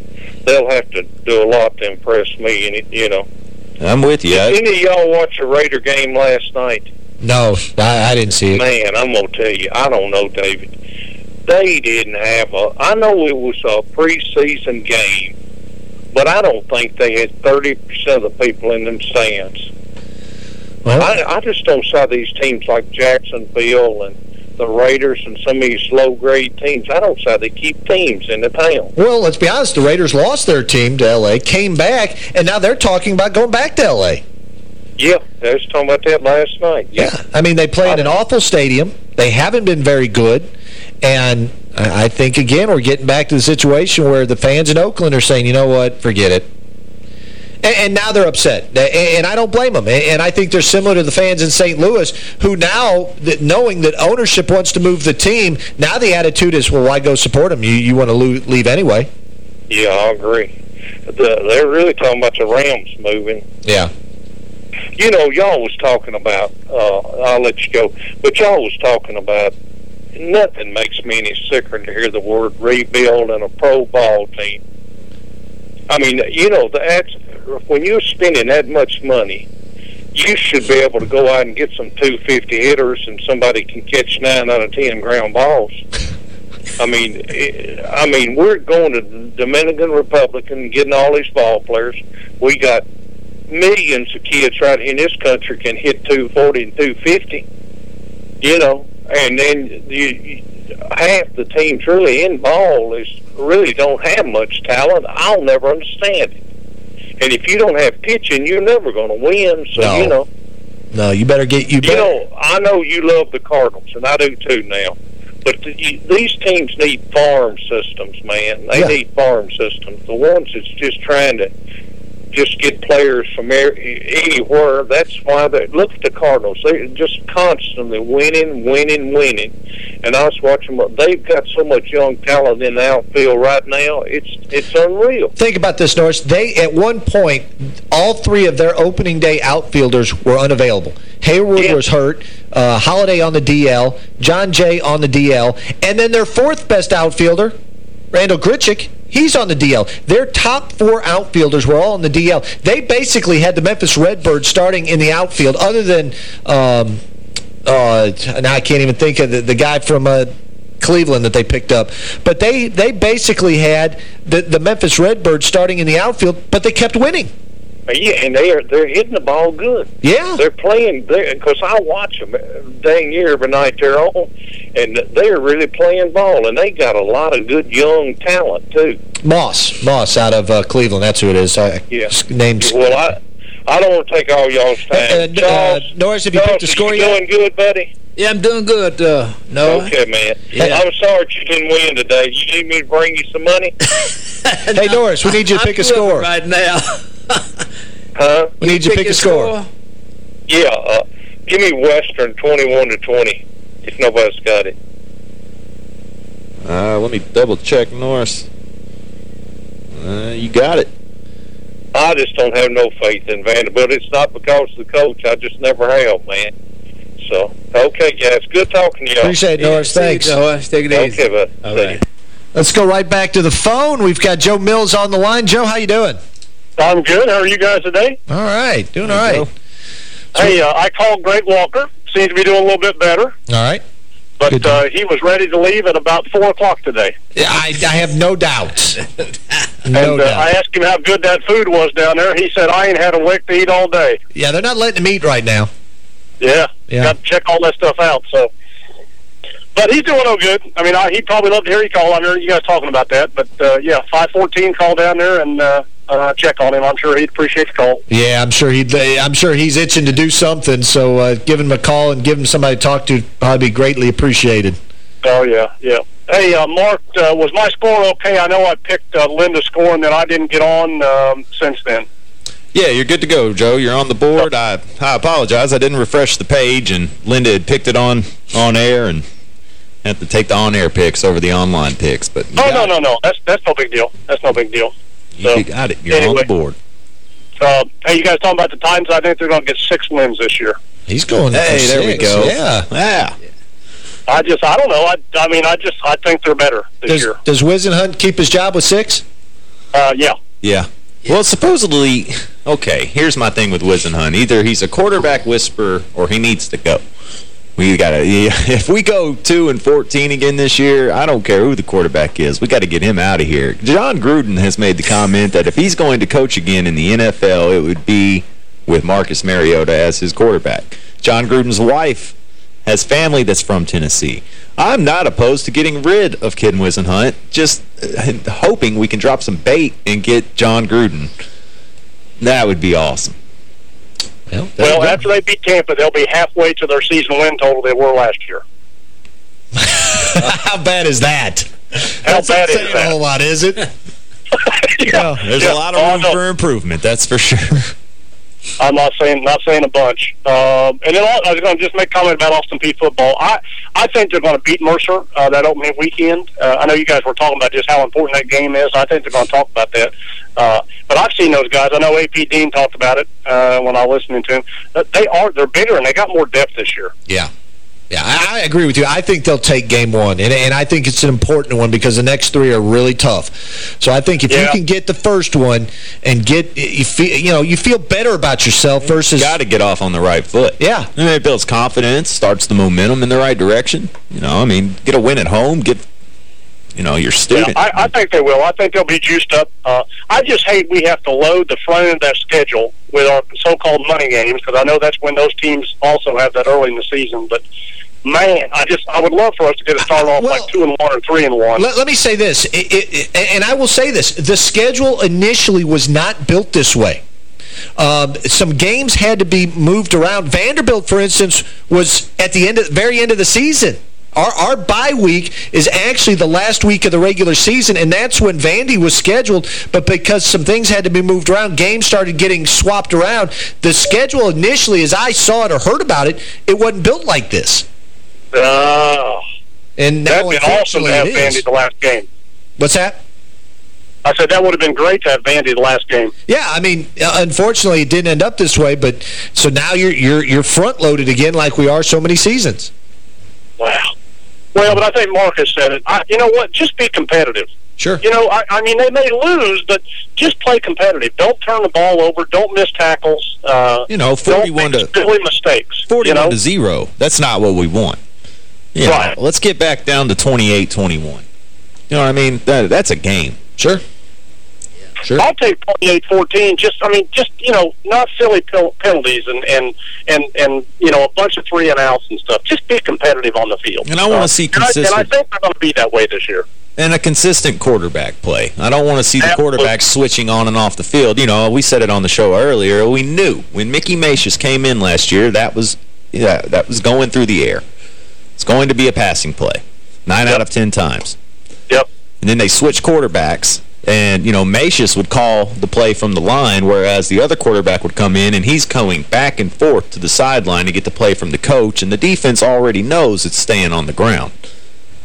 they'll have to do a lot to impress me. And it, you know, I'm with you. did any of y'all watch the Raider game last night? No, I, I didn't see it. Man, I'm gonna tell you, I don't know, David. They didn't have a. I know it was a preseason game, but I don't think they had thirty percent of the people in them stands. Well, I, I just don't see these teams like Jacksonville and the Raiders and some of these low grade teams. I don't say they keep teams in the town. well, let's be honest. The Raiders lost their team to L.A., came back, and now they're talking about going back to L.A. Yeah, they was talking about that last night. Yeah, I mean, they play in an awful stadium. They haven't been very good. And I I think, again, we're getting back to the situation where the fans in Oakland are saying, you know what, forget it. And, and now they're upset. And, and I don't blame them. And, I think they're similar to the fans in St. Louis who now, that knowing that ownership wants to move the team, now the attitude is, well, why go support them? You, you want to leave anyway. yeah, I agree. The, they're really talking about the Rams moving. Yeah. You know, y'all was talking about. Uh, I'll let you go, but y'all was talking about. Nothing makes me any sicker than to hear the word rebuild and a pro ball team. I mean, you know, that's when you're spending that much money, you should be able to go out and get some 250 hitters, and somebody can catch nine out of ten ground balls. I mean, it, I mean, we're going to the Dominican Republic and getting all these ball players. We got millions of kids right in this country can hit 240 and 250. You know, and then you, half the teams really in ball is really don't have much talent. I'll never understand it. And if you don't have pitching, you're never going to win. So No. you know, No, you better get... You you better, know, I know you love the Cardinals, and I do too now. But the, you, these teams need farm systems, man. They Yeah. need farm systems. The ones that's just trying to just get players from er- anywhere. That's why they look at the Cardinals. They're just constantly winning, winning, winning. And I was watching. Them. They've got so much young talent in the outfield right now. It's it's unreal. Think about this, Norris. They, at one point, all three of their opening day outfielders were unavailable. Heyward was hurt, uh, Holliday on the DL, Jon Jay on the DL, and then their fourth best outfielder, Randall Grichuk, he's on the DL. Their top four outfielders were all on the DL. They basically had the Memphis Redbirds starting in the outfield, other than, um, uh, now I can't even think of the, the guy from... Uh, Cleveland that they picked up. But they they basically had the, the Memphis Redbirds starting in the outfield, but they kept winning. Yeah, and they are they're hitting the ball good. Yeah, they're playing because I watch them dang near every night they're on, and they're really playing ball, and they got a lot of good young talent too. Moss, Moss out of uh, Cleveland, that's who it is. I, Yeah. named. Well, I I don't want to take all y'all's time. Uh, uh, Norris, have you picked a score you yet? doing good, buddy? Yeah, I'm doing good, uh, no. Okay, man. Yeah. I'm sorry you didn't win today. You need me to bring you some money? hey, Norris, we need you to pick a score. right now. Huh? We need you to pick a score. Yeah, uh, give me Western 21 to 20 if nobody's got it. Uh, let me double check, Norris. Uh, you got it. I just don't have no faith in Vanderbilt. It's not because of the coach. I just never have, man. So, okay, guys. Good talking to y'all. Appreciate it, Norris. Thanks. Take it easy. Okay, bud. All See right. ya. Let's go right back to the phone. We've got Joe Mills on the line. Joe, how you doing? I'm good. How are you guys today? All right. Doing all right. Hey, uh, I called Greg Walker. Seems to be doing a little bit better. All right. But uh, he was ready to leave at about 4 o'clock today. Yeah, I, I have no doubt. and no uh, doubt. I asked him how good that food was down there. He said, I ain't had a lick to eat all day. Yeah, they're not letting him eat right now. Yeah. Yeah. Got to check all that stuff out. So, But he's doing all good. I mean, I, he'd probably love to hear you call. I heard you guys talking about that. But, uh, yeah, 514 call down there and uh, uh, check on him. I'm sure he'd appreciate the call. Yeah, I'm sure he'd. I'm sure he's itching to do something. So uh, give him a call and give him somebody to talk to. would Probably be greatly appreciated. Oh, yeah, yeah. Hey, uh, Mark, uh, was my score okay? I know I picked uh, Linda's score and then I didn't get on um, since then. Yeah, you're good to go, Joe. You're on the board. I I apologize. I didn't refresh the page, and Linda had picked it on on air and had to take the on-air picks over the online picks. But you Oh, got no, no, no. That's that's no big deal. That's no big deal. It. You got it. You're on the board. Uh, hey, you guys talking about the Titans? I think they're going to get six wins this year. He's going. Hey, for there we go. Yeah. Yeah. I just, I don't know. I, I mean, I just, I think they're better this Does, year. does Whisenhunt keep his job with six? Uh, yeah. Yeah. Well, supposedly, okay, here's my thing with Whisenhunt. Either he's a quarterback whisperer or he needs to go. We got to, if we go 2 and 14 again this year, I don't care who the quarterback is. We got to get him out of here. Jon Gruden has made the comment that if he's going to coach again in the NFL, it would be with Marcus Mariota as his quarterback. Jon Gruden's wife has family that's from Tennessee. I'm not opposed to getting rid of Ken Whisenhunt, just uh, hoping we can drop some bait and get Jon Gruden. That would be awesome. Well, Well, after they beat Tampa, they'll be halfway to their season win total they were last year. How bad is that? How That's bad not is that? a whole lot, is it? yeah, There's yeah. a lot Oh, of room no. for improvement, that's for sure. I'm not saying not saying a bunch. Um, and then I was going to just make a comment about Austin Peay football. I I think they're going to beat Mercer uh, that opening weekend. Uh, I know you guys were talking about just how important that game is. I think they're going to talk about that. Uh, but I've seen those guys. I know AP Dean talked about it uh, when I was listening to him. Uh, They are they're bigger and they got more depth this year. Yeah. Yeah, I, I agree with you. I think they'll take game one, and, and I think it's an important one because the next three are really tough. So I think if you can get the first one and get you feel you know you feel better about yourself versus Got to get off on the right foot. Yeah. And it builds confidence, starts the momentum in the right direction. You know, I mean, get a win at home, get, you know, your Yeah, student. I, I think they will. I think they'll be juiced up. Uh, I just hate we have to load the front end of that schedule with our so-called money games because I know that's when those teams also have that early in the season. But man, I just I would love for us to get a start off like two and one or three and one. Let, let me say this, it, it, it- and I will say this. The schedule initially was not built this way. Um, some games had to be moved around. Vanderbilt, for instance, was at the end of very end of the season. Our, our bye week is actually the last week of the regular season, and that's when Vandy was scheduled. But because some things had to be moved around, games started getting swapped around. The schedule initially, as I saw it or heard about it, it wasn't built like this. Oh. And now, That'd been awesome to have unfortunately, it is. Vandy the last game. What's that? I said that would have been great to have Vandy the last game. Yeah, I mean, uh, unfortunately, it didn't end up this way. But so now you're you're you're front loaded again, like we are so many seasons. Wow. Well, but I think Marcus said it. I, you know what? Just be competitive. Sure. You know, I, I mean, they may lose, but just play competitive. Don't turn the ball over. Don't miss tackles. Uh, You know, don't 41 make to- silly mistakes. 41 you know? to 0. That's not what we want. You know, Right. let's get back down to 28-21. You know what I mean? That, that's a game. Sure. Sure. I'll take 28-14. Just, I mean, just you know, not silly penalties and and and and you know, a bunch of three and outs and stuff. Just be competitive on the field. And I wanna Uh, see and I- And I, think they're going to be that way this year. And a consistent quarterback play. I don't want to see the quarterback switching on and off the field. You know, we said it on the show earlier. We knew when Mickey Macius came in last year, that was yeah, that was going through the air. It's going to be a passing play. Nine out of ten times. Yep. And then they switch quarterbacks. And, you know, Macius would call the play from the line, whereas the other quarterback would come in, and he's going back and forth to the sideline to get the play from the coach, and the defense already knows it's staying on the ground.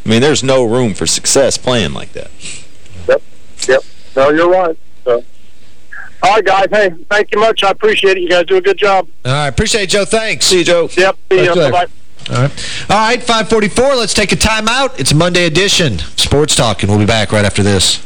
I mean, there's no room for success playing like that. Yep. Yep. No, you're right. So. All right, guys. Hey, thank you much. I appreciate it. You guys do a good job. All right, appreciate it, Joe. Thanks. See you, Joe. Yep. See you. to you later. Bye-bye. All right. All right, 544. Let's take a timeout. It's a Monday edition. Sports Talk, and we'll be back right after this.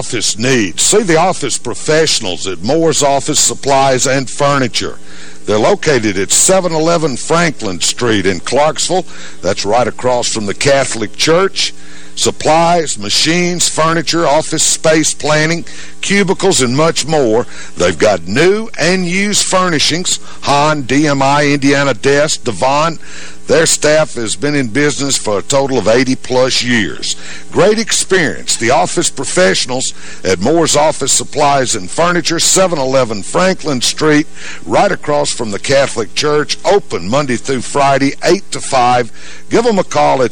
office needs, see the office professionals at Moore's Office Supplies and Furniture. They're located at 711 Franklin Street in Clarksville. That's right across from the Catholic Church. Supplies, machines, furniture, office space planning, cubicles, and much more. They've got new and used furnishings, HON, DMI, Indiana Desk, Devon. Their staff has been in business for a total of 80-plus years. Great experience. The office professionals at Moore's Office Supplies and Furniture, 711 Franklin Street, right across from the Catholic Church, open Monday through Friday, 8 to 5. Give them a call at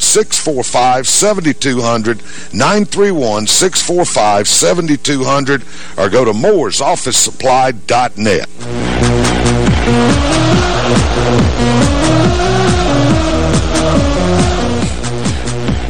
645-7200, 931-645-7200, or go to mooresofficesupply.net.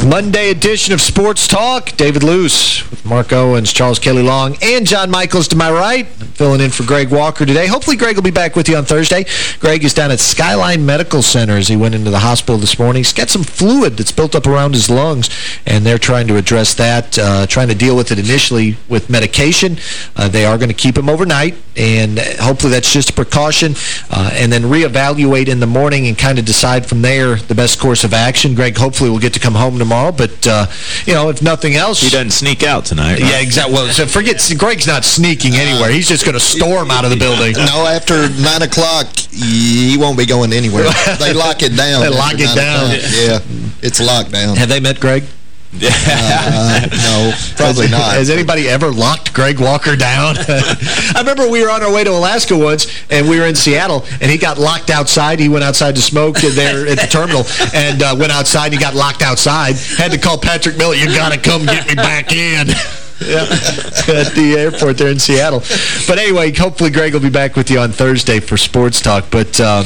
Monday edition of Sports Talk. David Luce with Mark Owens, Charles Kelly Long, and John Michaels to my right. I'm filling in for Greg Walker today. Hopefully Greg will be back with you on Thursday. Greg is down at Skyline Medical Center as he went into the hospital this morning. He's got some fluid that's built up around his lungs, and they're trying to address that, uh, trying to deal with it initially with medication. Uh, they are going to keep him overnight, and hopefully that's just a precaution, uh, and then reevaluate in the morning and kind of decide from there the best course of action. Greg hopefully we'll get to come home tomorrow, but, uh, you know, if nothing else... He doesn't sneak out tonight, right? Yeah, exactly. Well, so forget, Greg's not sneaking anywhere. He's just going to storm out of the building. No, after 9 o'clock, he won't be going anywhere. They lock it down. They lock it down. o'clock. Yeah, it's locked down. Have they met Greg? Uh, no, probably has, not. Has anybody ever locked Greg Walker down? I remember we were on our way to Alaska once, and we were in Seattle, and he got locked outside. He went outside to smoke there at the terminal, and uh, went outside, and he got locked outside. Had to call Patrick Miller, you got to come get me back in. yeah, at the airport there in Seattle. But anyway, hopefully Greg will be back with you on Thursday for Sports Talk. But... Uh,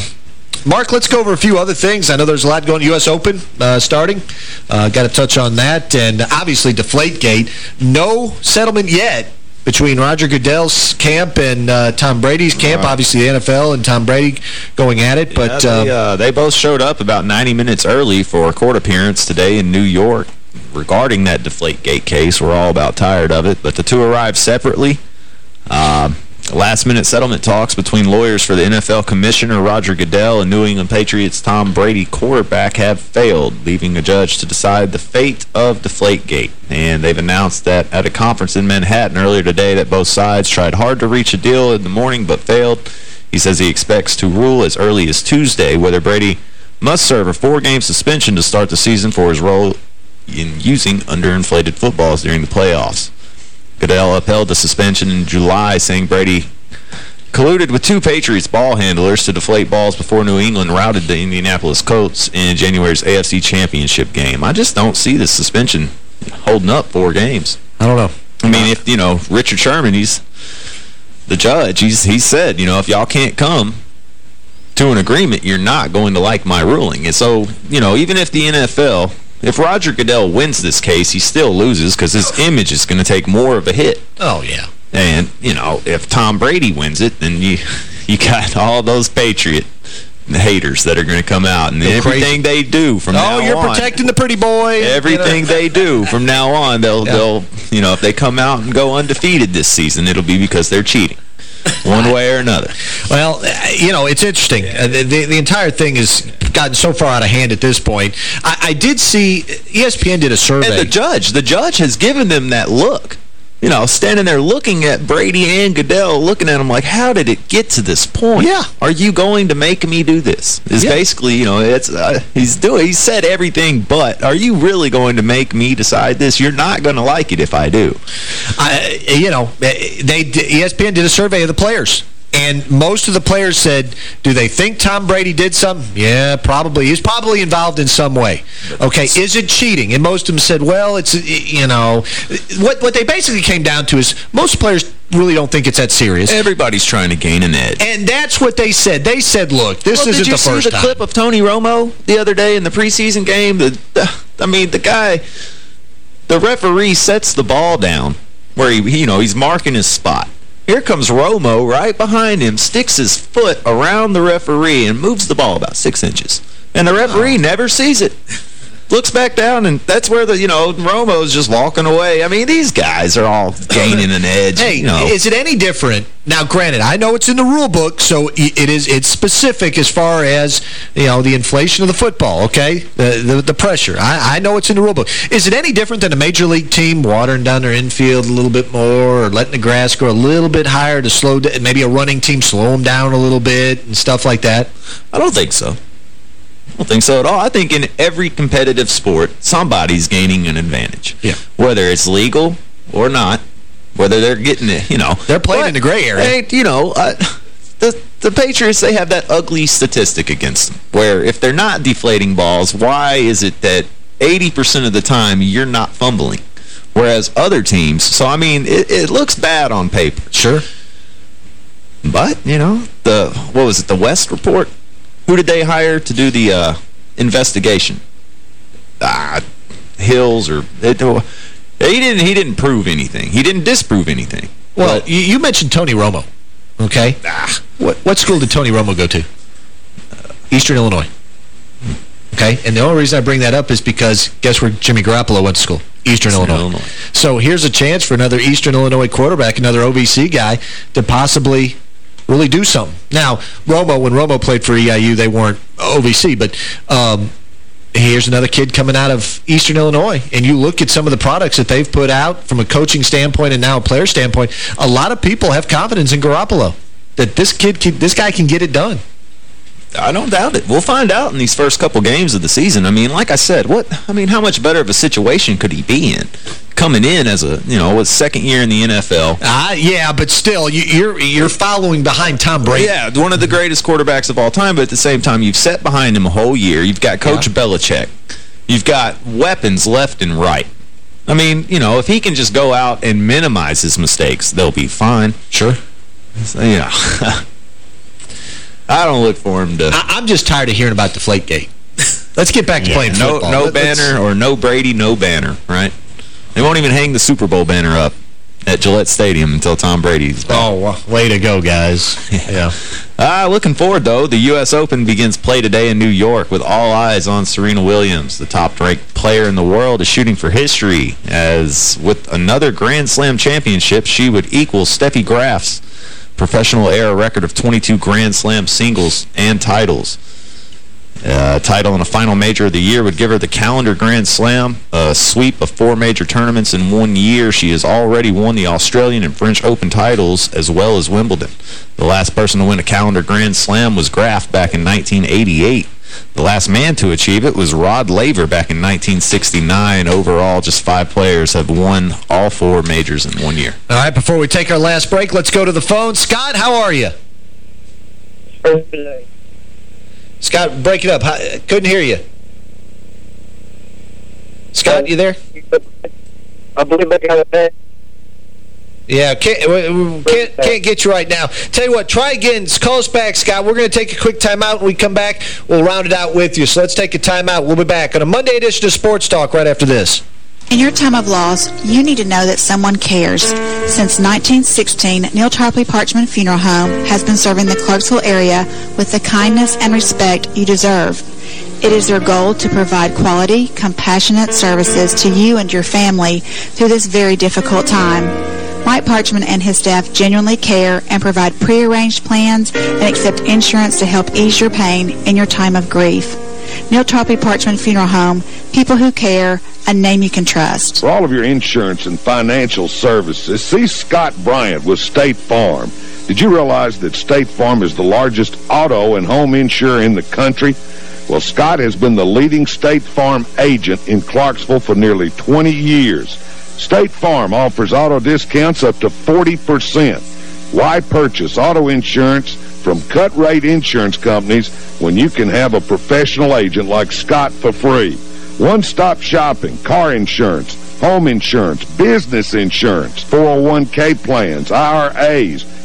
Mark, let's go over a few other things. I know there's a lot going U.S. Open uh, starting. Uh, Got to touch on that. And obviously, Deflategate. No settlement yet between Roger Goodell's camp and uh, Tom Brady's camp. Right. Obviously, the NFL and Tom Brady going at it. but Yeah, they, uh, uh, they both showed up about 90 minutes early for a court appearance today in New York regarding that Deflategate case. We're all about tired of it. But the two arrived separately. Um, Last-minute settlement talks between lawyers for the NFL Commissioner Roger Goodell and New England Patriots Tom Brady quarterback have failed, leaving a judge to decide the fate of the Deflategate. And they've announced that at a conference in Manhattan earlier today that both sides tried hard to reach a deal in the morning but failed. He says he expects to rule as early as Tuesday whether Brady must serve a four-game suspension to start the season for his role in using underinflated footballs during the playoffs. Goodell upheld the suspension in July, saying Brady colluded with two Patriots ball handlers to deflate balls before New England routed the Indianapolis Colts in January's AFC Championship game. I just don't see the suspension holding up four games. I don't know. I mean, if, you know, Richard Sherman, he's the judge. He's He said, you know, if y'all can't come to an agreement, you're not going to like my ruling. And so, you know, even if the NFL if Roger Goodell wins this case, he still loses because his image is going to take more of a hit. Oh, yeah. And, you know, if Tom Brady wins it, then you you got all those Patriot haters that are going to come out. And Go everything they do from oh, now on. Oh, you're protecting the pretty boy. Everything you know. they do from now on, they'll, Yeah. they'll, you know, if they come out and go undefeated this season, it'll be because they're cheating. One way or another. Well, you know, it's interesting. Uh, the, the, the entire thing has gotten so far out of hand at this point. I, I did see, ESPN did a survey. And the judge, the judge has given them that look. You know, standing there looking at Brady and Goodell, looking at them like, how did it get to this point? Yeah. Are you going to make me do this? Is Yeah. basically, you know, it's uh, he's doing, he said everything, but are you really going to make me decide this? You're not going to like it if I do. I, you know, they ESPN did a survey of the players. And most of the players said, do they think Tom Brady did something? Yeah, probably. He's probably involved in some way. Okay, is it cheating? And most of them said, well, it's, you know, what, what they basically came down to is most players really don't think it's that serious. Everybody's trying to gain an edge. And that's what they said. They said, look, this well, isn't did you the see the time. clip of Tony Romo the other day in the preseason game? The, the, I mean, the guy, the referee sets the ball down where he, you know, he's marking his spot. Here comes Romo right behind him, sticks his foot around the referee and moves the ball about six inches. And the referee ah. never sees it. Looks back down, and that's where the, you know, Romo's just walking away. I mean, these guys are all gaining an edge. Hey, you know. is it any different? Now, granted, I know it's in the rule book, so it is it's specific as far as, you know, the inflation of the football, okay? The the, the pressure. I, I know it's in the rule book. Is it any different than a major league team watering down their infield a little bit more or letting the grass grow a little bit higher to slow maybe a running team slow them down a little bit and stuff like that? I don't think so. I don't think so at all. I think in every competitive sport, somebody's gaining an advantage. Yeah. Whether it's legal or not, whether they're getting it, you know. They're playing in the gray area. You know, uh, the, the Patriots, they have that ugly statistic against them, where if they're not deflating balls, why is it that 80% of the time you're not fumbling? Whereas other teams, so I mean, it, it looks bad on paper. Sure. But, you know, the, what was it, the Wells report? Who did they hire to do the uh, investigation? Ah, Hills or... It, He didn't. He didn't prove anything. He didn't disprove anything. Well, you, you mentioned Tony Romo, okay? Ah. What, what school did Tony Romo go to? Uh, Eastern Illinois. Okay? And the only reason I bring that up is because guess where Jimmy Garoppolo went to school? Eastern, Eastern Illinois. Illinois. So here's a chance for another Eastern Illinois quarterback, another OVC guy, to possibly really do something. Now, Romo, when Romo played for EIU, they weren't OVC, but um, here's another kid coming out of Eastern Illinois, and you look at some of the products that they've put out from a coaching standpoint and now a player standpoint, a lot of people have confidence in Garoppolo that this kid, this guy can get it done. I don't doubt it. We'll find out in these first couple games of the season. I mean, like I said, what I mean, how much better of a situation could he be in? Coming in as a, you know, second year in the NFL. Uh, yeah, but still, you, you're you're following behind Tom Brady. Yeah, one of the greatest quarterbacks of all time, but at the same time, you've set behind him a whole year. You've got Coach yeah. Belichick. You've got weapons left and right. I mean, you know, if he can just go out and minimize his mistakes, they'll be fine. Sure. So, know. I don't look for him to... I, am just tired of hearing about Deflategate. Let's get back to yeah, playing no, football. No banner or no Brady, no banner, right? They won't even hang the Super Bowl banner up at Gillette Stadium until Tom Brady's back. Oh, way to go, guys. yeah. Uh, looking forward, though. The U.S. Open begins play today in New York with all eyes on Serena Williams. The top-ranked player in the world is shooting for history as with another Grand Slam championship, she would equal Steffi Graf's professional era record of 22 Grand Slam singles and titles. Uh, title in a final major of the year would give her the calendar Grand Slam, a sweep of four major tournaments in one year. She has already won the Australian and French Open titles as well as Wimbledon. The last person to win a calendar Grand Slam was Graf back in 1988. The last man to achieve it was Rod Laver back in 1969. Overall, just five players have won all four majors in one year. All right, before we take our last break, let's go to the phone. Scott, how are you? Scott, break it up. I couldn't hear you. Scott, you there? I believe I got it back. Yeah, can't, can't, can't get you right now. Tell you what, try again. Call us back, Scott. We're going to take a quick timeout. When we come back, we'll round it out with you. So let's take a timeout. We'll be back on a Monday edition of Sports Talk right after this. In your time of loss, you need to know that someone cares. Since 1916, Neal Tarpley Parchman Funeral Home has been serving the Clarksville area with the kindness and respect you deserve. It is their goal to provide quality, compassionate services to you and your family through this very difficult time. Mike Parchman and his staff genuinely care and provide prearranged plans and accept insurance to help ease your pain in your time of grief. Neal Tarpley Parchman Funeral Home, people who care, a name you can trust. For all of your insurance and financial services, see Scott Bryant with State Farm. Did you realize that State Farm is the largest auto and home insurer in the country? Well, Scott has been the leading State Farm agent in Clarksville for nearly 20 years. State Farm offers auto discounts up to 40%. Why purchase auto insurance from cut-rate insurance companies when you can have a professional agent like Scott for free? One-stop shopping, car insurance, home insurance, business insurance, 401k plans, IRAs,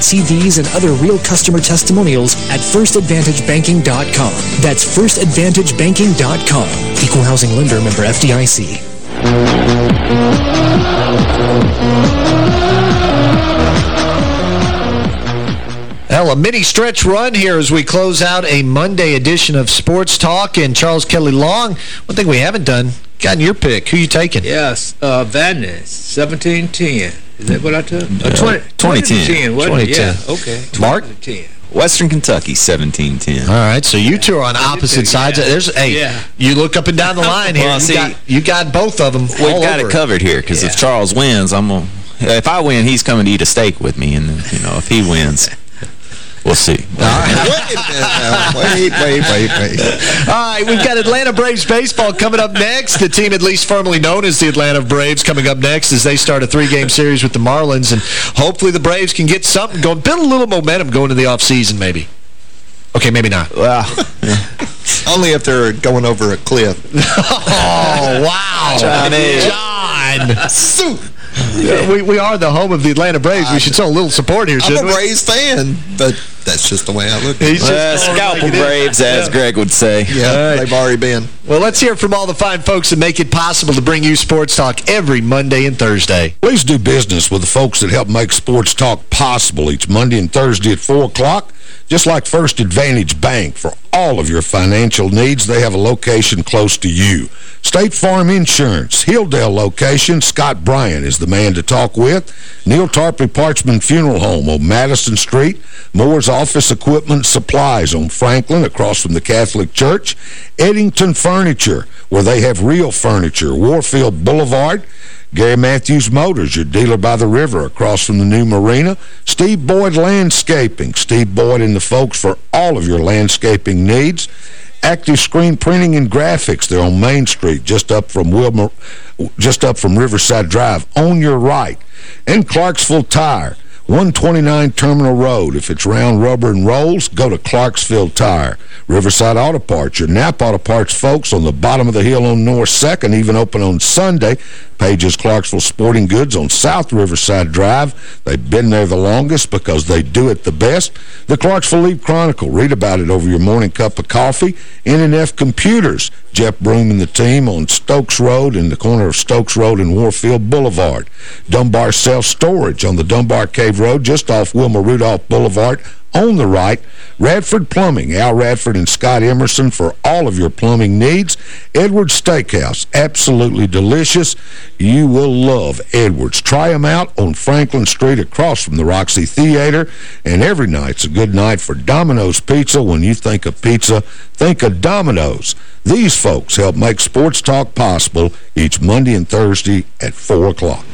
See these and other real customer testimonials at firstadvantagebanking.com. That's firstadvantagebanking.com. Equal housing lender member FDIC. Well, a mini stretch run here as we close out a Monday edition of Sports Talk. And Charles Kelly Long, one thing we haven't done, gotten your pick. Who you taking? Yes, uh, Vadnais, 1710. Is that what I took? Uh, 20, 2010. 2010, 2010. Yeah, okay. Mark? Western Kentucky, 17-10. All right, so you two are on opposite sides. There's Hey, Yeah. you look up and down the line here. Well, you, see, got, you got both of them We've all got over it covered here, because if Charles wins, I'm gonna, If I win, he's coming to eat a steak with me, and, you know, if he wins... We'll see. wait, wait, wait, wait. All right, we've got Atlanta Braves baseball coming up next. The team at least formerly known as the Atlanta Braves coming up next as they start a three-game series with the Marlins. And hopefully the Braves can get something going. Build a little momentum going into the offseason, maybe. Okay, maybe not. Well, Only if they're going over a cliff. oh, wow. Johnny. John. Yeah, we, we are the home of the Atlanta Braves. We should show a little support here, I'm shouldn't a we? Braves fan, but that's just the way I look at He's it. just Uh, scalpel Braves, as Greg would say. Yeah, they've already been. Well, let's hear from all the fine folks that make it possible to bring you sports talk every Monday and Thursday. Please do business with the folks that help make Sports Talk possible each Monday and Thursday at 4 o'clock. Just like First Advantage Bank, for all of your financial needs, they have a location close to you. State Farm Insurance, Hilldale location, Scott Bryan is the man to talk with. Neal Tarpley Parchman Funeral Home on Madison Street. Moore's Office Equipment Supplies on Franklin across from the Catholic Church. Eddington Furniture, where they have real furniture. Warfield Boulevard. Gary Matthews Motors, your dealer by the river across from the new marina. Steve Boyd Landscaping. Steve Boyd and the folks for all of your landscaping needs. Active Screen Printing and Graphics. They're on Main Street, just up from Wilmer, just up from Riverside Drive. On your right. And Clarksville Tire. 129 Terminal Road. If it's round rubber and rolls, go to Clarksville Tire. Riverside Auto Parts, your Nap Auto Parts folks on the bottom of the hill on North 2nd, even open on Sunday. Pages Clarksville Sporting Goods on South Riverside Drive. They've been there the longest because they do it the best. The Clarksville Leaf Chronicle. Read about it over your morning cup of coffee. N&F Computers. Jeff Broom and the team on Stokes Road in the corner of Stokes Road and Warfield Boulevard. Dunbar Self-Storage on the Dunbar Cave Road just off Wilma Rudolph Boulevard on the right. Radford Plumbing, Al Radford and Scott Emerson for all of your plumbing needs. Edwards Steakhouse, absolutely delicious. You will love Edwards. Try them out on Franklin Street across from the Roxy Theater. And every night's a good night for Domino's Pizza. When you think of pizza, think of Domino's. These folks help make Sports Talk possible each Monday and Thursday at 4 o'clock.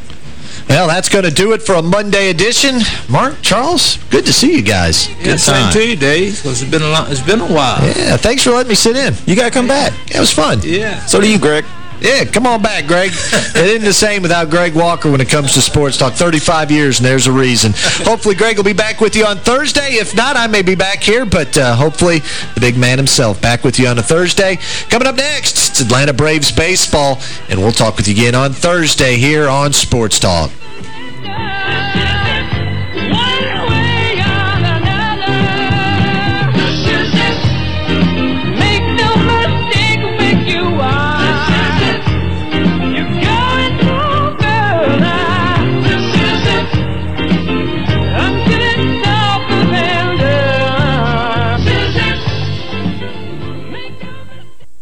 Well, that's going to do it for a Monday edition. Mark, Charles, good to see you guys. Yeah, same to you, Dave, it's been a lot, it's been a while. Yeah, thanks for letting me sit in. You got to come back. Yeah, it was fun. Yeah. So do you, Greg. Yeah, come on back, Greg. it isn't the same without Greg Walker when it comes to sports talk. 35 years, and there's a reason. hopefully, Greg will be back with you on Thursday. If not, I may be back here, but uh, hopefully the big man himself back with you on a Thursday. Coming up next, it's Atlanta Braves baseball, and we'll talk with you again on Thursday here on Sports Talk.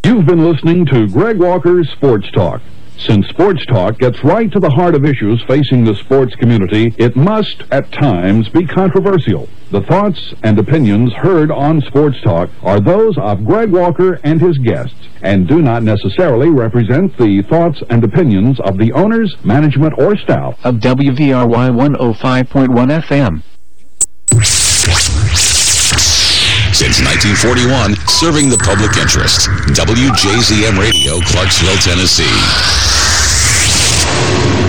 You've been listening to Greg Walker's Sports Talk. Since Sports Talk gets right to the heart of issues facing the sports community, it must, at times, be controversial. The thoughts and opinions heard on Sports Talk are those of Greg Walker and his guests, and do not necessarily represent the thoughts and opinions of the owners, management, or staff of WVRY 105.1 FM. Since 1941, serving the public interest. WJZM Radio, Clarksville, Tennessee you